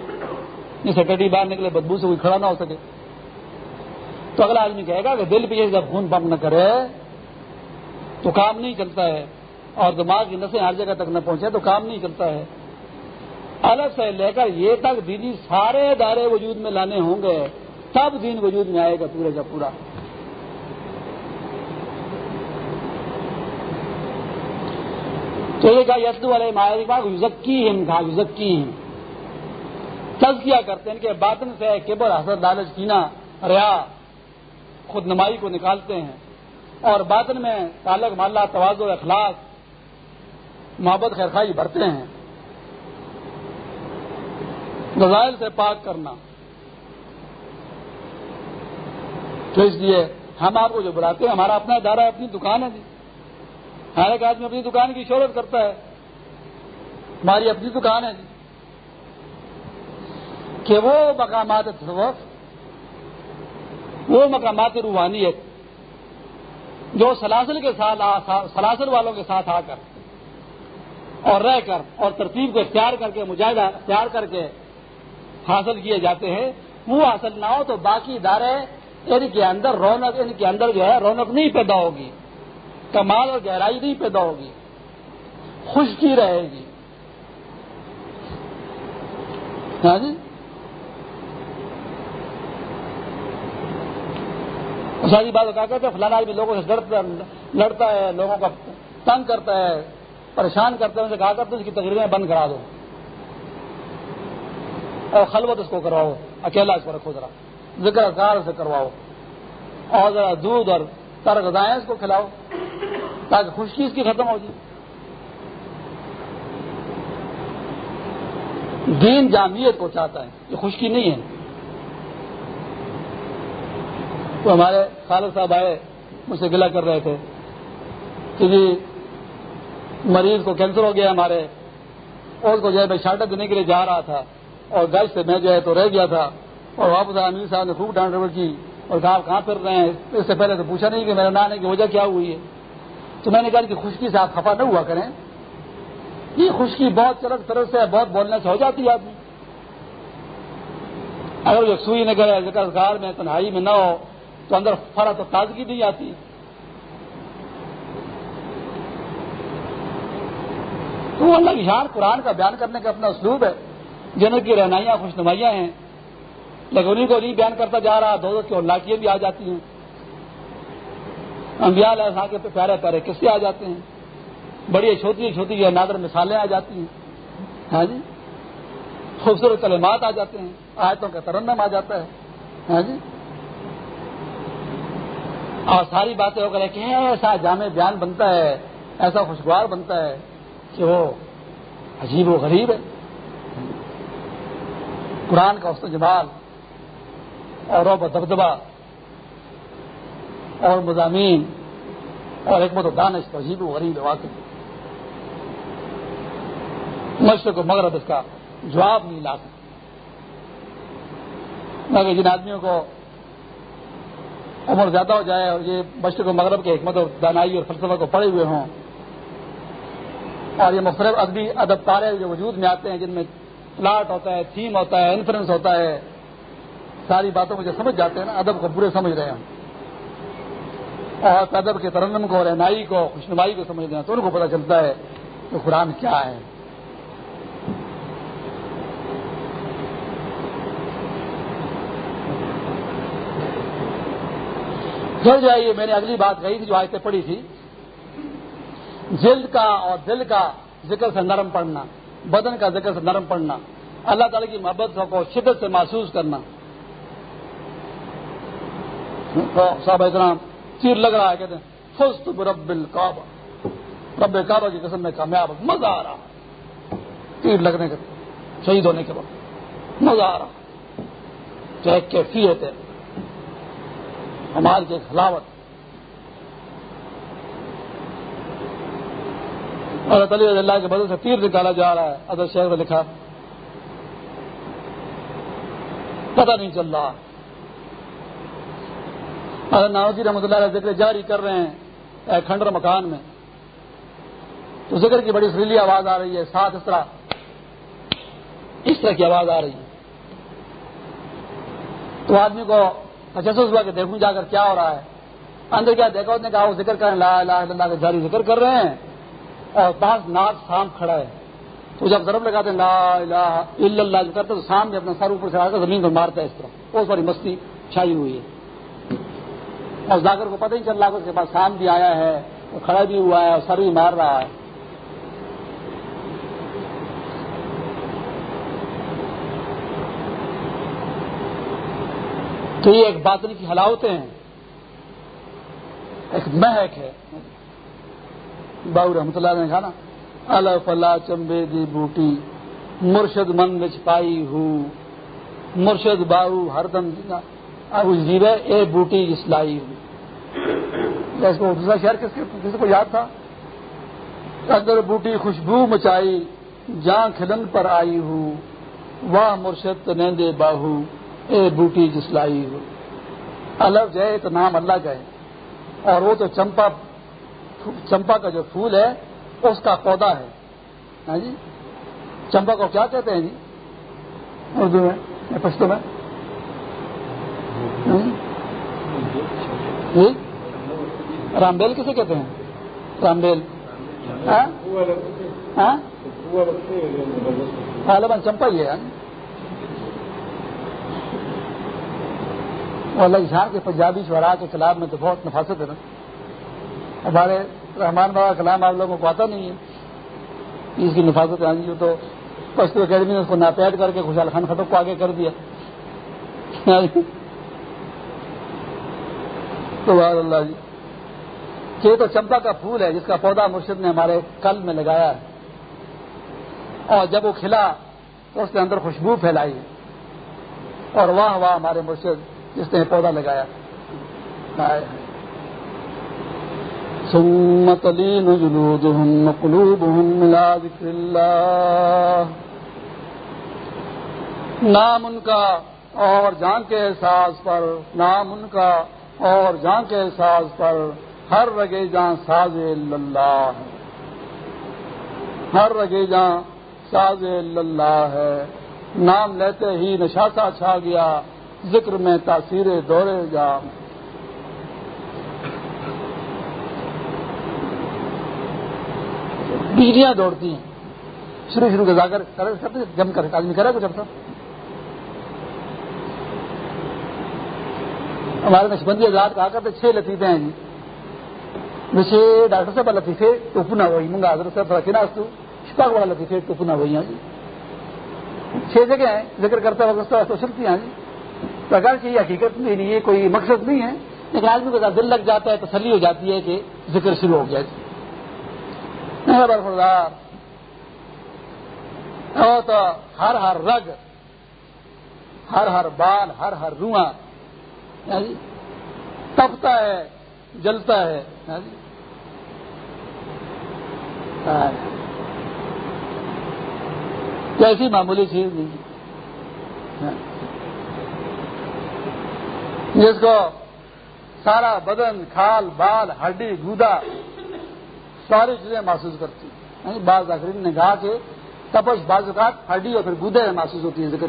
جسے ٹٹی باہر نکلے، بدبو سے کوئی کھڑا نہ ہو سکے۔ تو اگلا آدمی کہے گا کہ دل پہ جب خون پمپ نہ کرے، تو کام نہیں چلتا ہے۔ اور دماغ کی نسیں ہر جگہ تک نہ پہنچے، تو کام نہیں چلتا ہے۔ الگ سے لے کر یہ تک دینی سارے دائرے وجود میں لانے ہوں گے، تب دین وجود میں آئے گا پورے کا پورا۔ تو یہ یوزکی کہا یوزکی تزکیہ کرتے ہیں کہ باطن سے کیبر حسد، لالچ کینا ریا خود نمائی کو نکالتے ہیں۔ اور باطن میں تعلق ماللہ توازو اخلاق، محبت خیرخائی بھرتے ہیں۔ غزائل سے پاک کرنا۔ تو اس لیے ہم آپ کو جو بلاتے ہیں، ہمارا اپنا ادارہ اپنی دکان ہے جی۔ ہر ایک آدمی اپنی دکان کی شہرت کرتا ہے۔ ہماری اپنی دکان ہے جی۔ کہ وہ مقامات تصوف، وہ مقامات روحانیت، جو سلاسل کے ساتھ سلاسل والوں کے ساتھ آ کر اور رہ کر اور ترتیب کو اختیار کر کے، مجاہدہ اختیار کر کے حاصل کیے جاتے ہیں، وہ حاصل نہ ہو تو باقی ادارے ان کے اندر رونق، ان کے اندر جو ہے رونق نہیں پیدا ہوگی۔ کمال اور گہرائی نہیں پیدا ہوگی۔ خشکی رہے گی۔ ہاں جی؟ ساری بات کہا کہتے فلانا آدمی لوگوں سے لڑتا ہے، لوگوں کا تنگ کرتا ہے، پریشان کرتے ہیں کہا کرتے اس کی تقریریں بند کرا دو۔ اور خلوت اس کو کرواؤ، اکیلا اس کو رکھو ذرا۔ ذکر اذکار سے کرواؤ۔ اور ذرا دودھ اور تر غذائیں اس کو کھلاؤ، تاکہ خشکی اس کی ختم ہو جائے۔ دین جامعیت کو چاہتا ہے، یہ خشکی نہیں ہے۔ تو ہمارے خالد صاحب آئے، مجھ سے گلا کر رہے تھے۔ کہ جی مریض کو کینسر ہو گیا ہمارے۔ اور کو جو ہے میں شارٹر دینے کے لیے جا رہا تھا۔ اور گز سے میں جو ہے تو رہ گیا تھا۔ اور واپس امیر صاحب نے خوب ڈانٹ ڈبٹ کی۔ اور کہا کہاں پھر رہے ہیں؟ اس سے پہلے تو پوچھا نہیں کہ میرا نانے کی وجہ کیا ہوئی ہے؟ تو میں نے کہا کہ خشکی سے آپ خفا نہ ہوا کریں۔ یہ خشکی بہت چلک طرح سے بہت بولنے سے ہو جاتی ہے آدمی۔ اگر جو سوئی نہ کرے ذکر گار میں تنہائی میں نہ ہو، تو اندر فرا تو تازگی نہیں آتی تو اللہ کی شان قرآن کا بیان کرنے کا اپنا اسلوب ہے۔ جنہوں کی رہنائیاں خوش نمائیاں ہیں۔ لیکن کو نہیں بیان کرتا جا رہا، دو دو لاٹیاں بھی آ جاتی ہیں۔ انبیاء علیہ السلام کے پیارے پیارے قصے آ جاتے ہیں۔ بڑی چھوٹی چھوٹی جو نادر مثالیں آ جاتی ہیں۔ ہاں جی؟ خوبصورت کلمات آ جاتے ہیں۔ آیتوں کا ترنم آ جاتا ہے۔ ہاں جی؟ اور ساری باتیں ہو کر ایک ایسا جامع بیان بنتا ہے، ایسا خوشگوار بنتا ہے کہ وہ عجیب و غریب ہے۔ قرآن کا حسن جمال اور روب دبدبا اور مضامین اور حکمت و دانش تو عجیب و غریب واقع مشرق و مغرب اس کا جواب نہیں لا سکتے۔ مگر جن آدمیوں کو عمر زیادہ ہو جائے اور یہ مشرق و مغرب کے حکمت اور دانائی اور فلسفہ کو پڑے ہوئے ہوں، اور یہ مختلف ادبی ادب تارے جو وجود میں آتے ہیں، جن میں پلاٹ ہوتا ہے، تھیم ہوتا ہے، انفرنس ہوتا ہے ساری باتوں کو جو سمجھ جاتے ہیں نا، ادب کو برے سمجھ رہے ہیں اور ادب کے ترنم کو رہنائی کو، خوشنمائی کو سمجھ رہے ہیں تو ان کو پتہ چلتا ہے کہ قرآن کیا ہے۔ پھر جو ہے، یہ میں نے اگلی بات کہی تھی جو آیتیں پڑھی تھی۔ جلد کا اور دل کا ذکر سے نرم پڑنا بدن کا ذکر سے نرم پڑنا اللہ تعالی کی محبت کو شدت سے محسوس کرنا۔ صاحب احترام، چیر لگ رہا ہے، کہتے ہیں فسط رب الکعبہ۔ رب کعبہ کی قسم میں کامیاب مزہ آ رہا۔ تیر لگنے کے، شہید ہونے کے بعد، مزہ آ رہا۔ چاہے کیفیت ہے ہمارے کی حلاوت۔ اور علی رضی اللہ کے بدل سے تیر نکالا جا رہا ہے ادر شہر میں لکھا، پتہ نہیں چل رہا۔ اگر ناوزی رحمۃ اللہ علیہ ذکر جاری کر رہے ہیں کھنڈر مکان میں، تو ذکر کی بڑی سریلی آواز آ رہی ہے، ساتھ اس طرح اس طرح کی آواز آ رہی ہے۔ تو آدمی کو تجسس ہوا کہ دیکھوں جا کر کیا ہو رہا ہے۔ اندر کیا دیکھا؟ اس نے کہا، وہ ذکر کریں لا الہ الا اللہ کا جاری ذکر کر رہے ہیں۔ اور پاس ناک سام کھڑا ہے۔ تو جب ضرب لگاتے ہیں، لا الہ الا اللہ کرتے تو سام بھی اپنا سر اوپر چڑھا کر زمین پر مارتا ہے اس طرح۔ بہت ساری مستی چھائی ہوئی ہے۔ اور کو پتہ ہی چل رہا کہ اس کے پاس سام بھی آیا ہے کھڑا بھی ہوا ہے اور سر بھی مار رہا ہے۔ تو یہ ایک باطن کی ہلاوتیں ہیں۔ ایک مہک ہے۔ باؤ رحمت اللہ نے کہا نا اللہ فلا چمبے دی بوٹی، مرشد من بچ پائی ہو مرشد باؤ ہر دم جی اب جیوے اے بوٹی جس لائی اس کو دوسرا شہر کس کسی کو یاد تھا؟ اگر بوٹی خوشبو مچائی جان کھلن پر آئی ہوں واہ مرشد نیندے باہو، اے بوٹی جسلائی ہو۔ الگ جائے تو نام اللہ کا ہے۔ اور وہ تو چمپا چمپا کا جو پھول ہے، اس کا پودا ہے۔ ہاں جی؟ چمپا کو کیا کہتے ہیں جی؟ اردو میں پشتو میں؟ ہاں جی؟ کسے کہتے ہیں؟ رامبیل۔ ہاں؟, ہاں؟, ہاں، چمپا ہی ہے۔ اللہ شہر کے پنجابی شعراء کے خلاف میں تو بہت نفاست ہے نا۔ ہمارے رحمان بابا کلام آپ لوگوں کو آتا نہیں ہے۔ اس کی نفاست ہے۔ ہاں جی تو پشتو اکیڈمی نے اس کو ناپیٹ کر کے خوشحال خان خطب کو آگے کر دیا۔ جی۔ تو اللہ جی۔ کہ تو چمپا کا پھول ہے جس کا پودا مرشد نے ہمارے کل میں لگایا ہے۔ اور جب وہ کھلا تو اس کے اندر خوشبو پھیلائی اور واہ واہ ہمارے مرشد جس نے پودا لگایا۔ سمت ذکر اللہ۔ نام ان کا اور جان کے احساس پر نام ان کا اور جان کے احساس پر ہر رگے جان ساز اللہ ہے۔ ہر رگے جان ساز اللہ ہے۔ نام لیتے ہی نشاسا چھا گیا۔ ذکر میں تاثیر دورے جا۔ بیڑیاں دوڑتی ہیں۔ شروع شروع کے جا کر جم کر آدمی کرے کچھ اب ہمارے نشبندی آزاد کہا کرتے چھ لطیفے ہیں جی۔ چھ ڈاکٹر صاحب لطیفے، ٹوپو نہ ہوئی، منگا حضرت صاحب رکھے نا شپا والا لطیفے، ٹوپو نہ ہوئی ہیں جی۔ چھ جگہ ہیں، ذکر کرتے وقت تو سلتی ہیں جی۔ تو اگر یہ حقیقت نہیں ہے، کوئی مقصد نہیں ہے، لیکن آدمی کو دل لگ جاتا ہے، تسلی ہو جاتی ہے کہ ذکر شروع ہو گیا جی۔ تو ہر ہر رگ، ہر ہر بال، ہر ہر رواں ہاں جی؟ تپتا ہے، جلتا ہے ہاں جی؟ ہاں جی۔ کیسی معمولی چیز نہیں جس کو سارا بدن، کھال، بال، ہڈی، گودا، ساری چیزیں محسوس کرتی ہیں۔ بعض آخرین نے کہا کہ تپش، بعض اوقات ہڈی اور پھر گودے میں محسوس ہوتی ہے ذکر۔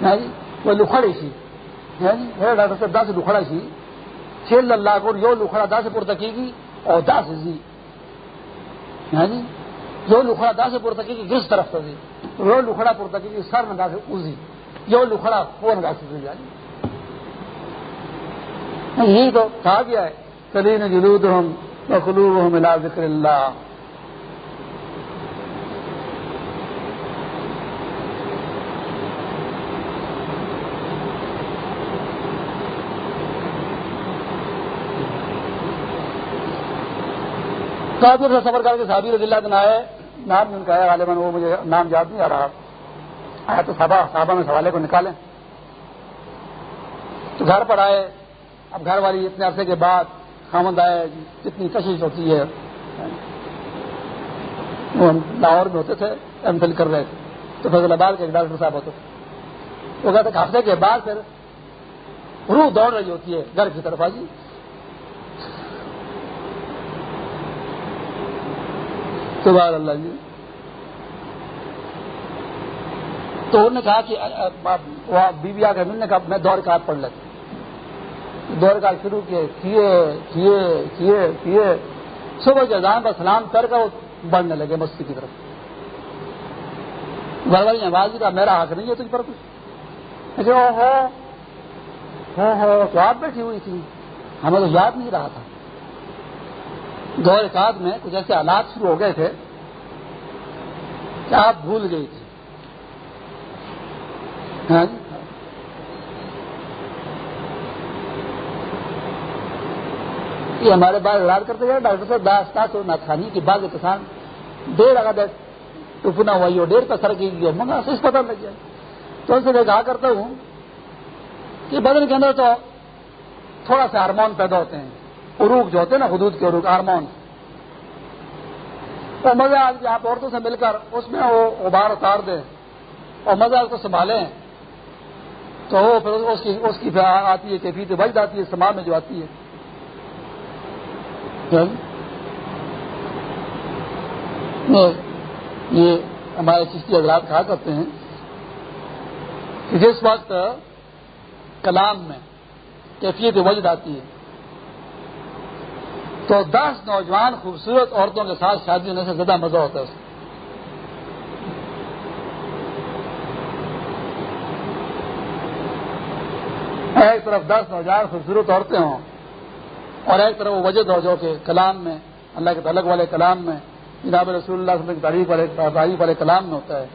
کی وہ لکھڑی سی۔ میرے ڈاکٹر صاحب دس لکھڑا سی جی، چھ اللہ کو یو لکھڑا دس پور تکی گی اور دس زی یعنی جو لکھڑا دس پور تکی گی جس طرف تھی وہ لکھڑا پور تکی گی، سر میں دس ازی جو لکھڑا فون دس یعنی۔ یہی تو کہا گیا ہے۔ کلین جلود ہم مخلوب ہم ملا ذکر اللہ۔ کافر سے سفر کر کے صحابی رضی اللہ دن آئے، نام ان کا ہے، غالباً وہ مجھے نام یاد نہیں آ رہا۔ آیا تو صحابہ صحابہ میں سوالے کو نکالیں۔ تو گھر پر آئے۔ اب گھر والی اتنے عرصے کے بعد خامد آئے، کتنی کشش ہوتی ہے۔ وہ ہم لاہور میں ہوتے تھے، ایم فل کر رہے تھے۔ تو فیضل آباد کے ایک ڈاکٹر صاحب ہوتے تھے۔ وہ کہتے کہ ہفتے کے بعد پھر روح دوڑ رہی ہوتی ہے، گھر کی طرف آجی سبحان اللہ جی۔ تو انہوں نے کہا کہ بیوی آ کر کہا میں دور کار پڑھ لیتا دور کار شروع کیے کیے کیے کیے کیے۔ صبح کے جان پر سلام کر کر وہ بڑھنے لگے مسجد کی طرف۔ گھر والی آواز کا میرا حق نہیں ہے تجھ پر کچھ۔ تو آپ بیٹھی ہوئی تھی۔ ہمیں تو یاد نہیں رہا تھا۔ دور کاد میں کچھ ایسے حالات شروع ہو گئے تھے کہ آپ بھول گئی تھی ہاں جی؟ یہ ہمارے بعد علاج کرتے گئے، ڈاکٹر صاحب، داس تاس اور ناخانی کے بعد کسان ڈیڑھ اگر ٹپنا ہوا ہو ڈیڑھ کا سر کی منگا پتہ لگ جائے تو ان سے میں کہا کرتا ہوں کہ بدن کے اندر تو تھوڑا سا ہارمون پیدا ہوتے ہیں۔ عروق جو ہوتے ہیں نا، حدود کے عروق ہارمون تو مزہ آج آپ عورتوں سے مل کر اس میں وہ ابار اتار دیں اور مزہ اس کو سنبھالیں۔ تو وہ پھر اس کی اس کی آتی ہے، کیفیت بج آتی ہے سما میں جو آتی ہے۔ یہ ہمارے چشتی حضرات کہا کرتے ہیں کہ جس وقت کلام میں کیفیت وجد آتی ہے تو دس نوجوان خوبصورت عورتوں کے ساتھ شادی ہونے سے زیادہ مزہ ہوتا ہے اس ایک طرف دس نوجوان خوبصورت عورتیں ہوں اور ایک طرف وہ وجد ہو جو کہ کلام میں، اللہ کے تعلق والے کلام میں، جناب رسول اللہ صلی اللہ تعریف والے تعریف والے کلام میں ہوتا ہے۔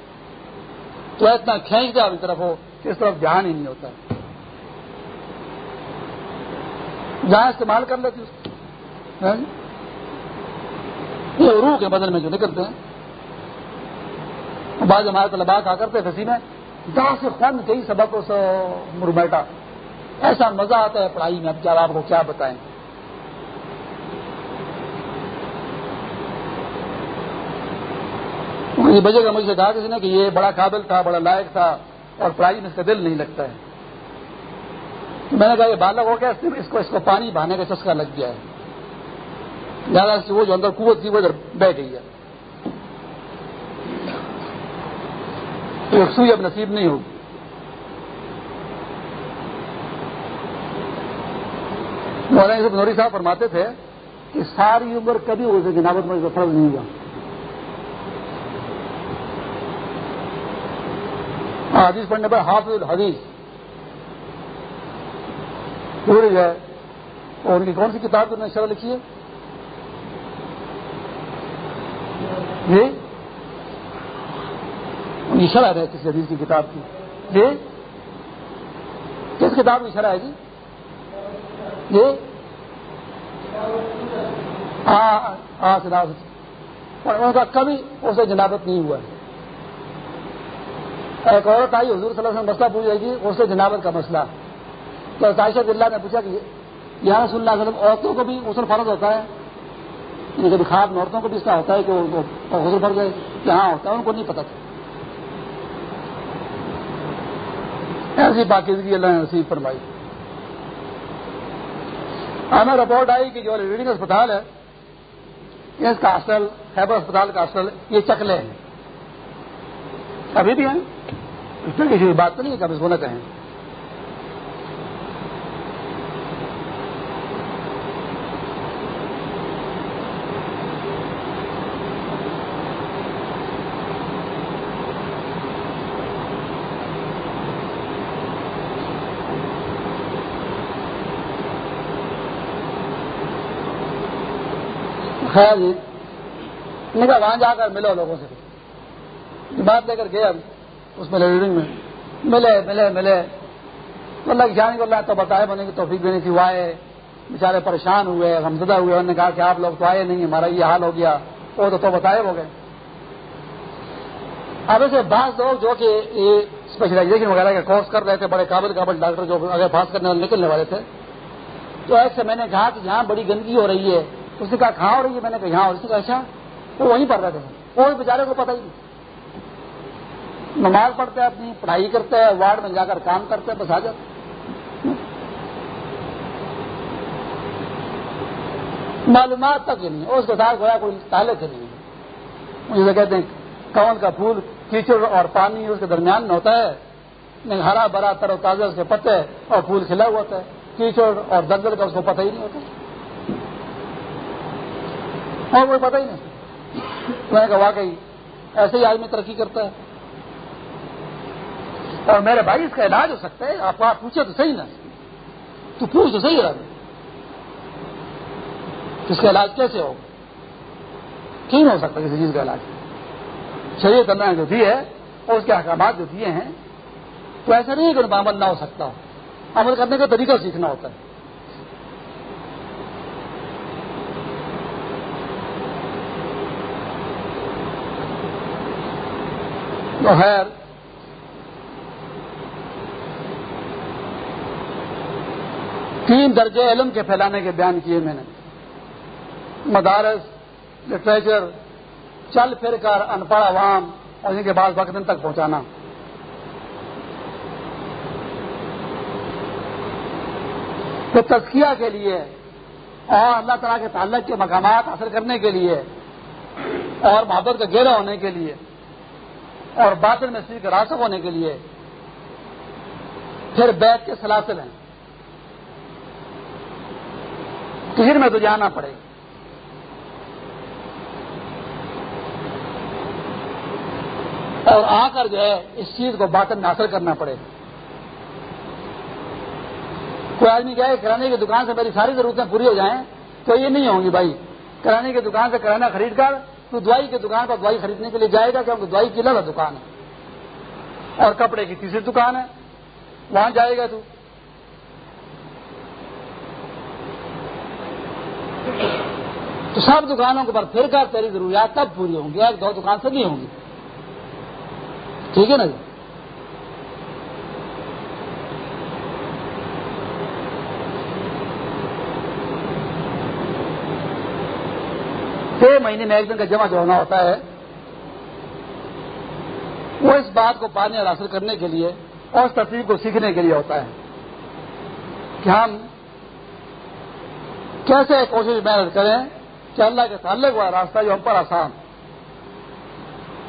تو اتنا کھینچ دیا ابھی طرف ہو کہ اس طرف دھیان ہی نہیں ہوتا۔ ہے جہاں استعمال کر لیتی اس ہاں جی؟ روح کے بدل میں جو نکلتے ہیں، بعض ہمارے طلبا کہا کرتے کسی میں جہاں سے خون کئی سبق اس مرمیٹا ایسا مزہ آتا ہے پڑھائی میں، اب کیا آپ کو کیا بتائیں۔ بجے کا مجھ سے کہا کسی نے کہ یہ بڑا قابل تھا، بڑا لائق تھا، اور پڑھائی میں اس کا دل نہیں لگتا ہے۔ میں نے کہا یہ بالغ ہو گیا اس کو اس کو پانی بہانے کا چسکا لگ گیا ہے۔ زیادہ سے وہ جو اندر قوت تھی وہ ادھر بہ گئی ہے۔ سوئی اب نصیب نہیں ہوگی۔ مولانا نوری صاحب فرماتے تھے کہ ساری عمر کبھی اسے جنابت میں فرض نہیں ہوا۔ حدیث پڑھنے پر حافظ حدیث پوری ہے، اور ان کی کون سی کتاب نے شرح لکھی ہے؟ جی ان کی شرح ہے کسی حدیث کی کتاب کی۔ جی کس کتاب کی شرح ہے جی؟ جی ہاں ہاں ان کا کبھی اسے جنابت نہیں ہوا ہے۔ ایک عورت آئی، حضور صلی اللہ علیہ وسلم مسئلہ پوچھ رہی تھی، اس سے جنابت کا مسئلہ۔ تو عائشہ اللہ نے پوچھا کہ یہاں رسول اللہ علیہ وسلم، عورتوں کو بھی غسل فرض ہوتا ہے؟ یعنی کبھی خواب میں عورتوں کو بھی اس کا ہوتا ہے کہ وہ غسل فرض ہے کہ ہاں ہوتا ہے، ان کو نہیں پتا تھا۔ ایسی پاکیزگی اللہ نے نصیب فرمائی۔ ہمیں رپورٹ آئی کہ جو ریڈنگ اسپتال ہے اس کا ہاسٹل خیبر اسپتال کا ہاسٹل یہ چکلے ہیں۔ ابھی بھی ہیں؟ اس میں کسی بات تو نہیں ہے کہ اب اس کو نہ کہیں۔ خیر جی۔ کہا وہاں جا کر ملو لوگوں سے۔ بات لے کر گئے اس میں لائبریری میں۔ ملے ملے ملے۔ اللہ کی جان کو اللہ تو بتائے بنے کی توفیق دینے کی وہ آئے بیچارے پریشان ہوئے، غمزدہ ہوئے۔ انہوں نے کہا کہ آپ لوگ تو آئے نہیں، ہمارا یہ حال ہو گیا۔ وہ تو تو بتائے ہو گئے۔ اب ایسے بعض لوگ جو کہ یہ اسپیشلائزیشن وغیرہ کا کورس کر رہے تھے، بڑے قابل قابل ڈاکٹر جو اگر پاس کرنے والے نکلنے والے تھے۔ تو ایسے میں نے کہا کہ جہاں بڑی گندگی ہو رہی ہے اس نے کہا کہاں ہو رہی ہے میں نے کہا، یہاں اور اس نے کہا اچھا. وہ وہیں پڑھ رہے تھے۔ وہ بیچارے کو پتہ ہی نہیں۔ نماز پڑھتا ہے اپنی پڑھائی کرتا ہے وارڈ میں جا کر کام کرتا ہے بس آ جاتا معلومات تک ہی نہیں اس کے ساتھ گویا کوئی تعلق ہی نہیں۔ ہے کہتے ہیں، کون کا پھول کیچڑ اور پانی اس کے درمیان میں ہوتا ہے؟ ہرا بھرا تر و تازہ اس کے پتے اور پھول کھلا ہوا ہوتا ہے۔ کیچڑ اور دلدل کا اس کو پتہ ہی نہیں ہوتا۔ اور کوئی پتہ ہی نہیں۔ میں نے کہا، واقعی، ایسے ہی آدمی ترقی کرتا ہے اور میرے بھائی، اس کا علاج ہو سکتا ہے۔ آپ آپ پوچھے تو صحیح نا۔ تو پوچھ تو صحیح رہا اس کا علاج کیسے ہو کیوں نہیں ہو سکتا کسی چیز کا علاج؟ شریعت اللہ جو دی ہے، اور اس کے احکامات جو دیے ہیں، تو ایسا نہیں ہے کہ عمل نہ ہو سکتا ہو۔ عمل کرنے کا طریقہ سیکھنا ہوتا ہے۔ خیر۔ تین درجے علم کے پھیلانے کے بیان کیے میں نے۔ مدارس، لٹریچر، چل پھر کر ان پڑھ عوام اور ان کے بعد وقت تک پہنچانا۔ تو تزکیہ کے لیے اور اللہ تعالیٰ کے تعلق کے مقامات حاصل کرنے کے لیے اور محبت کا گہرا ہونے کے لیے۔ اور باطن میں سی کا راسک ہونے کے لیے پھر بیت کے سلاسل ہیں۔ کسی میں تو جانا پڑے گا۔ اور آ کر جو ہے اس چیز کو باطن میں حاصل کرنا پڑے۔ کوئی آدمی کیا ہے کرانے کی دکان سے میری ساری ضرورتیں پوری ہو جائیں تو یہ نہیں ہوں گی بھائی۔ کرانے کی دکان سے کرانا خرید کر تو دوائی کی دکان پر دوائی خریدنے کے لیے جائے گا کیونکہ دوائی کی لگا دکان ہے۔ اور کپڑے کی تیسری دکان ہے۔ وہاں جائے گا تو۔ تو سب دکانوں کے اوپر پھر کر تیری ضروریات تب پوری ہوں گی، ایک دو دکان سے نہیں ہوں گی۔ ٹھیک ہے نا جی چھ مہینے میں ایک دن کا جمع جو ہونا ہوتا ہے، وہ اس بات کو پانے اور حاصل کرنے کے لیے اور اس تصویر کو سیکھنے کے لیے ہوتا ہے کہ ہم کیسے کوشش محنت کریں کہ اللہ کے تعلق ہوا راستہ جو ہم پر آسان۔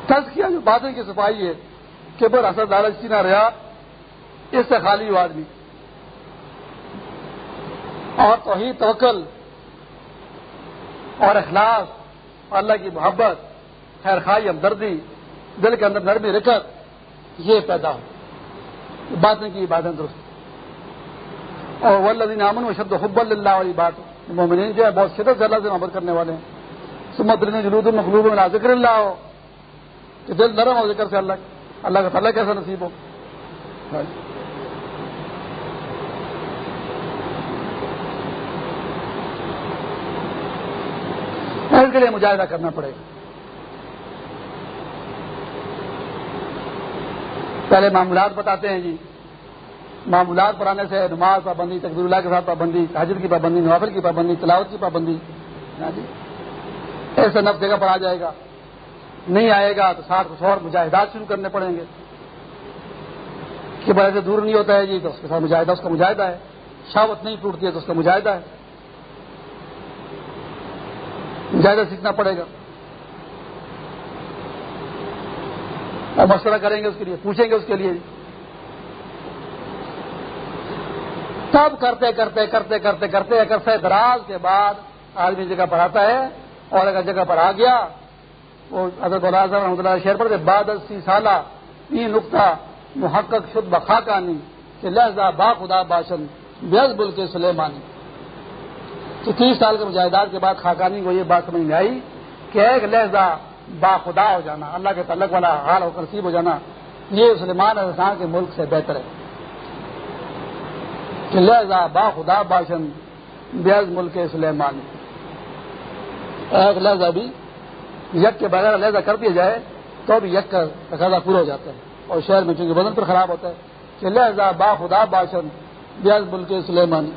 تز کیا جو باتیں کی صفائی ہے کہ بر اثر دالچ نہ رہا اس سے خالی ہوا آدمی۔ اور توحید، توکل اور اخلاص اللہ کی محبت، خیر خائی ہمدردی، دل کے اندر نرمی، رکت، یہ پیدا ہو۔ باتیں کی باتیں درست۔ اور ولدین امن و شبد حب اللہ والی بات مومنین جو ہے، بہت شدت سے اللہ سے محبت کرنے والے ہیں۔ سمت جلود المخلوب میں ذکر اللہ۔ ہو کہ دل نرم ہو ذکر سے اللہ اللہ کا تعالیٰ کیسا نصیب ہو۔ اس کے لیے مجاہدہ کرنا پڑے گا۔ پہلے معمولات بتاتے ہیں جی۔ معمولات پر آنے سے نماز پابندی تقبیر اللہ کے ساتھ پابندی حاضر کی پابندی، نوافل کی پابندی، تلاوت کی پابندی ہاں جی۔ ایسے نف جگہ پر آ جائے گا۔ نہیں آئے گا تو ساتھ کچھ اور مجاہدات شروع کرنے پڑیں گے۔ کہ بڑے سے دور نہیں ہوتا ہے جی تو اس کے ساتھ مجاہدہ، اس کا مجاہدہ ہے۔ شاوت نہیں ٹوٹتی ہے تو اس کا مجاہدہ ہے۔ مجاہدہ سیکھنا پڑے گا۔ اور مشورہ کریں گے اس کے لیے، پوچھیں گے اس کے لیے۔ تب کرتے کرتے کرتے کرتے کرتے کرتے، دراز کے بعد آدمی جگہ پر آتا ہے اور اگر جگہ پر آ گیا، وہ حضرت رحمۃ اللہ شہر پر بعد اسی سالہ یہ نقطہ، محقق شد بخاکانی کہ لہذا با خدا باشن بیز بل کے سلیمانی۔ تو تیس سال کے مجاہدات کے بعد خاکانی کو یہ بات سمجھ میں آئی کہ ایک لہذا با خدا ہو جانا، اللہ کے تعلق والا حال ہو نصیب ہو جانا، یہ سلیمان السان کے ملک سے بہتر ہے۔ کہ لہذا با خدا باشن بیز ملک سلیمان۔ ایک لہذا بھی یک کے بغیر علیحدہ کر دیا جائے تو بھی یک کا تقاضا پورا ہو جاتا ہے اور شہر میں چونکہ بدن پر خراب ہوتا ہے کہ لہذا با خدا باشن بیاض ملک سلیمان۔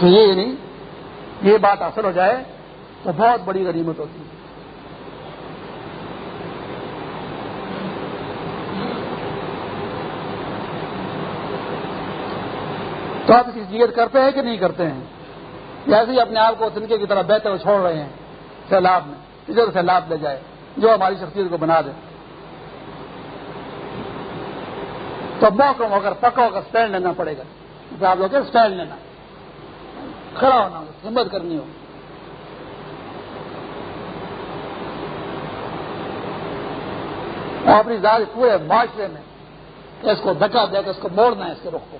تو یہ نہیں یہ بات حاصل ہو جائے تو بہت بڑی غنیمت ہوتی ہے۔ تو آپ اس کی کرتے ہیں کہ نہیں کرتے ہیں؟ جیسے ہی اپنے آپ کو تنکے کی طرح بہتر ہوئے چھوڑ رہے ہیں، سیلاب میں ادھر سیلاب لے جائے، جو ہماری شخصیت کو بنا دے۔ تو موقع ہو کر پکا ہو کر اسٹینڈ لینا پڑے گا۔ آپ لوگ اسٹینڈ لینا؟ کھڑا ہونا، ہمت کرنی ہو۔ اپنی ذات پورے معاشرے میں اس کو دھکا دے کر اس کو موڑنا ہے، اس کے رخ کو۔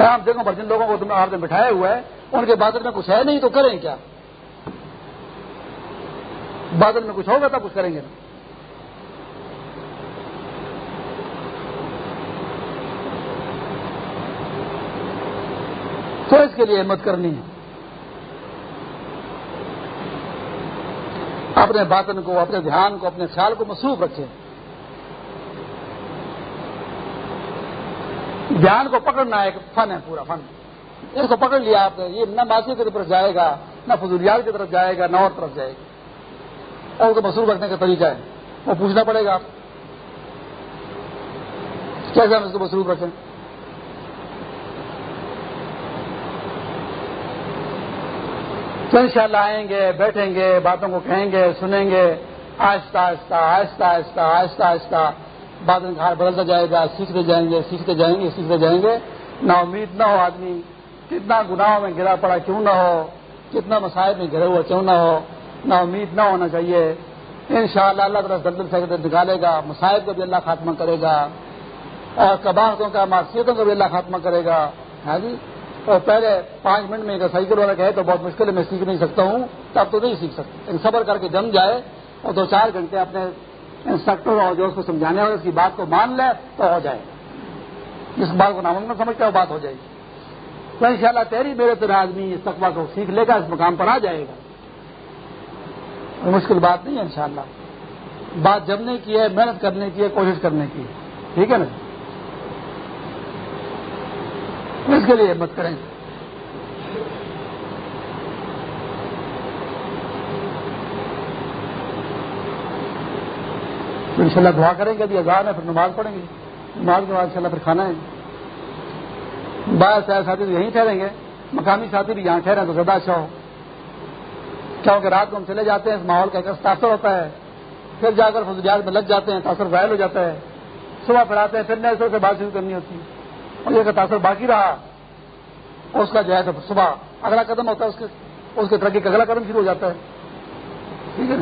آپ جگہوں پر جن لوگوں کو تم آپ نے بٹھایا ہوا ہے ان کے بادل میں کچھ ہے نہیں تو کریں کیا؟ بادل میں کچھ ہوگا تب کچھ کریں گے۔ نا تو اس کے لیے ہمت کرنی ہے۔ اپنے باطن کو، اپنے دھیان کو، اپنے خیال کو مصروف رکھیں دھیان کو پکڑنا ایک فن ہے، پورا فن۔ اس کو پکڑ لیا آپ نے، یہ نہ ماسی کی طرف جائے گا، نہ فضولیات کی طرف جائے گا، نہ اور طرف جائے گا اور اس کو مصروف رکھنے کا طریقہ ہے۔ وہ پوچھنا پڑے گا آپ۔ کیسے ہم اس کو مصروف رکھیں؟ تو ان شاء اللہ آئیں گے، بیٹھیں گے، باتوں کو کہیں گے، سنیں گے۔ آہستہ آہستہ آہستہ آہستہ آہستہ آہستہ۔ بعد میں گھر بدلتا جائے گا، سیکھتے جائیں گے، سیکھتے جائیں گے، سیکھتے جائیں گے۔ نہ امید نہ ہو آدمی، کتنا گناہوں میں گرا پڑا کیوں نہ ہو، کتنا مسائل میں گرے ہوا کیوں نہ ہو نہ امید نہ ہونا چاہیے۔ ان شاء اللہ اللہ تعالیٰ دلدل سے نکالے گا مسائل کو بھی اللہ خاتمہ کرے گا۔ اور کباہتوں کا معاشیتوں کو بھی اللہ خاتمہ کرے گا۔ ہاں جی؟ اور پہلے پانچ منٹ میں اگر سائیکل والا کہے تو بہت مشکل ہے، میں سیکھ نہیں سکتا ہوں تب تو نہیں سیکھ سکتا۔ صبر کر کے جم جائے اور دو چار گھنٹے اپنے انسٹرکٹر اور جو اس کو سمجھانے والے اس کی بات کو مان لے تو ہو جائے۔ جس بات کو ناممکن سمجھتے وہ بات ہو جائے گی۔ تو ان شاء اللہ تیری میرے طرح آدمی اس تقوا کو سیکھ لے گا، اس مقام پر آ جائے گا۔ مشکل بات نہیں ہے انشاءاللہ۔ بات جمنے کی ہے، محنت کرنے کی ہے، کوشش کرنے کی ہے۔ ٹھیک ہے نا؟ اس کے لیے ہمت کریں۔ ان شاء اللہ دعا کریں گے، ابھی اذان ہے، پھر نماز پڑھیں گے۔ نماز کے بعد ان شاء اللہ پھر کھانا ہے۔ باہر سے ساتھی تو یہیں ٹھہریں گے، مقامی ساتھی بھی یہاں ٹھہرے تو زیادہ اچھا ہو۔ کیونکہ رات کو ہم چلے جاتے ہیں، اس ماحول کا ایک تاثر ہوتا ہے۔ پھر جا کر فضولیات میں لگ جاتے ہیں، تاثر ظاہر ہو جاتا ہے۔ صبح پھر آتے ہیں، پھر نئے سے بات شروع کرنی ہوتی ہے۔ اور یہ تاثر باقی رہا۔ اس کا جو ہے تو صبح اگلا قدم ہوتا ہے، اس کے اس کے ترقی کا اگلا قدم شروع ہو جاتا ہے۔ ٹھیک ہے۔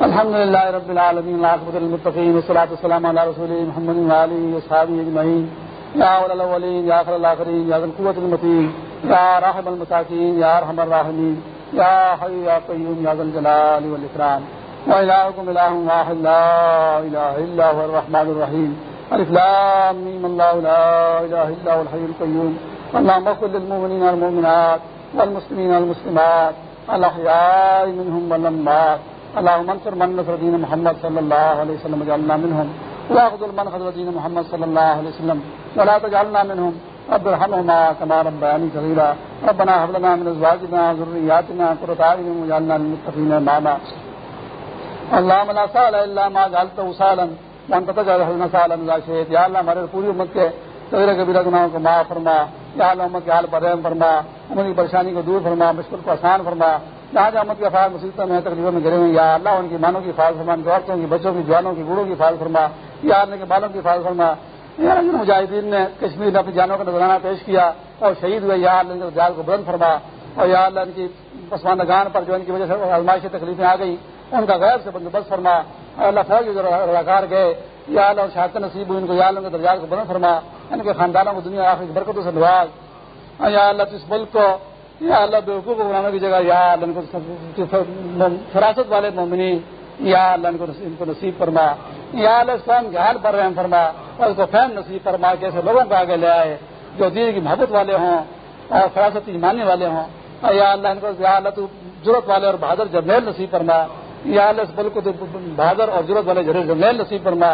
الحمد للہ رب العالمین المتقین، والصلاة والسلام على رسول محمد وعلى وصحبه اجمعین۔ یا اول الاولین، یا اخر الاخرین، یا ذو القوة المتین۔ یا راحم المساکین، یا ارحم الراحمین۔ یا حی یا قیوم، یا ذو الجلال والاکرام۔ وإلهكم إله واحد، لا إله إلا هو الرحمن الرحيم الف لام ميم الله لا إله إلا هو الحي القيوم اللهم اغفر للمؤمنين والمؤمنات والمسلمين والمسلمات الأحياء منهم والأموات اللهم انصر من نصر دين محمد صلى الله عليه وسلم وجعلنا منهم. واخذل من خذل دين محمد صلى الله عليه وسلم. ولا تجعلنا منهم. رب ارحمهما كما ربياني صغيرا. ربنا هب لنا من ازواجنا وذرياتنا قرة اعين واجعلنا للمتقين اماما. اللهم لا سهل الا ما جعلته سهلا. وانت تجعل الحزن یا اللہ ہمارے پوری امت کے صغیرہ کبیرہ گناہوں کو معاف فرما، یا اللہ امت کے حال پر رحم فرما امت کی پریشانی کو دور فرما، مشکل کو آسان فرما جہاں جہاں امت کے افراد مصیبتوں میں تقریبوں میں گرے ہوئے یا اللہ ان کی مانوں کی فال فرما عورتوں کی، بچوں کی، جوانوں کی گوڑوں کی فال فرما، یا اللہ کے بالوں کی فال فرما۔ مجاہدین نے کشمیر میں اپنی جانوں کا نظرانہ پیش کیا اور شہید ہوئے، یا اللہ کے جال کو بلند فرما۔ اور یا اللہ ان کی پسماندہ گان پر جو ان کی وجہ سے آزمائشی تکلیفیں آ گئی ان کا غیر سے بندوبست فرما۔ اللہ فوج جو رضاکار گئے۔ یا اللہ شہادت نصیب ہوئی ان کو، یا اللہ کے درجات کو بلند فرما۔ ان کے خاندانوں کو، دنیا آخر برکتوں سے نواز۔ یا اللہ اس ملک کو، یا اللہ بے حقوق کو بنانے کی جگہ، یا اللہ کو فراست والے مومنی یا اللہ ان کو نصیب فرما۔ یا اللہ اسلام کے حال پر رحم فرما۔ اور اس کو فہم نصیب فرما کے ایسے لوگوں کو آگے لے آئے جو دین کی محبت والے ہوں اور فراست ماننے والے ہوں۔ یا اللہ ان کو یا اللہ تو ضرورت والے اور بہادر جرنیل نصیب فرما۔ یا اللہ اس ملک کو بہادر اور ضرورت والے جرنیل نصیب فرما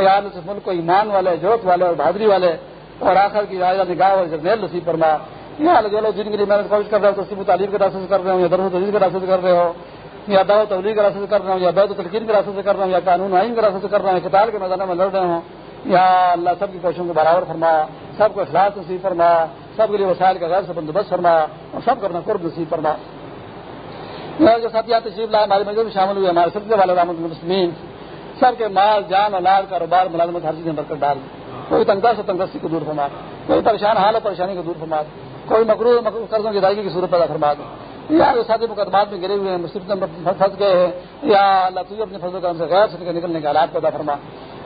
یا اللہ اس ملک کو ایمان والے ضرورت والے اور بہادری والے اور آخر کی راجہ نگاہ اور جرنیل نصیب فرما۔ یا اللہ، جو لوگ جن کے لیے محنت کوشش کر رہے ہو تو تعلیم کے راستے سے کر رہے ہو، یا درد تجیز کے راستے سے کر رہے ہو، یا دعو تبلیغ کے راستے سے کر رہے ہوں یا بیت تلقین کے راستے سے کر رہے ہوں یا قانون آئین کے راستے سے کر رہے ہیں کتاب کے میدان میں لڑ رہے ہوں یا اللہ سب کی کوششوں کو برابر فرما، سب کو اخلاق نصیب فرما، سب کے لیے وسائل کا غیر سے بندوبست فرما، اور سب کرنا قرب نصیب فرما۔ جو ساتھی تشریف لائے، ہمارے مجھے بھی شامل ہوئے، ہمارے سب والے رحمت المسلمین، سب کے مال، جان اولاد کاروبار، ملازمت، ہر چیز میں برکت ڈال کوئی تنگا سے تنگستی کو دور فرما کوئی پریشان حال ہے پریشانی کو دور فرما کوئی مکرو قرضوں کی ادائیگی کی صورت پیدا فرما دے۔ یا جو ساتھی مقدمات میں گرے ہوئے ہیں مصیبت میں پھنس گئے ہیں، یا اللہ تو اپنے فضل کرم سے غیر سے نکلنے کے حالات پیدا فرما۔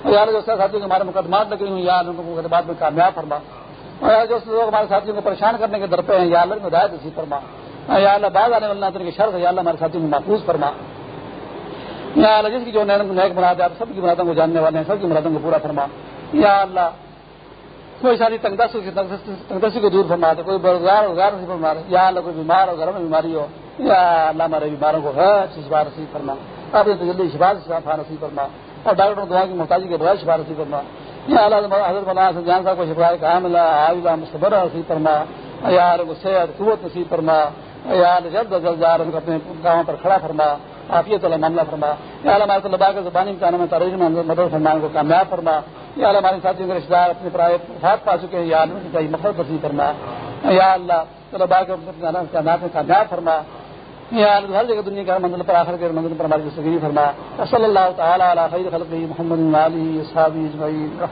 یا جو ساتھی کو ہمارے مقدمات لگے ہوئے یا ان کو مقدمات میں کامیاب فرما۔ اور جو لوگ ہمارے ساتھیوں کو پریشان کرنے کے در پہ ہیں، یا اللہ میں ہدایت نصیب فرما۔ یا اللہ بعض آنے والا کے شرط ہے، یا اللہ، ہمارے ساتھیوں کو محفوظ فرما۔ یا اللہ، جس کی جو نیک مراد ہے، آپ سب کی مرادوں کو جاننے والے ہیں، سب کی مرادوں کو پورا فرما۔ یا اللہ، کوئی ساری تنگدستی کو دور فرما دے، کوئی بروزگار، روزگار نہیں فرما دے۔ یا اللہ، کوئی بیمار ہو، گھر میں بیماری ہو، یا اللہ، ہمارے بیماروں کو ہے شفا نصیب فرما۔ آپ نے جلدی شفا شفا نصیب فرما۔ اور ڈاکٹروں دعا کی، محتاجی کے بغیر شفا نصیب فرما۔ یا اللہ، حضرت مولانا جان صاحب کو شفا کہاں ملا عابدہ مستبر فرما۔ یا کو صحت قوت نصیب فرما۔ یا جلد از جلد جا رہے اپنے گاؤں پر کھڑا فرما، عافیت اللہ معاملہ فرما۔ یا اللہ ہمارے کے زبانی امتحانوں میں تاریخ میں مدد فرمان کو کامیاب فرما۔ یا اللہ ہمارے ساتھیوں کے رشتے دار اپنے پرائے ہاتھ پا چکے ہیں، یا اللہ کی مفرت نصیب فرما۔ یا اللہ طلبا کے امتحانات میں کامیاب فرما۔ یا اللہ ہر جگہ دنیا کا منزل پر، آخر کے منزل پر ہماری زندگی فرما۔ صلی اللہ تعالیٰ علیہ خیر خلق محمد علی صحابی اجمعین۔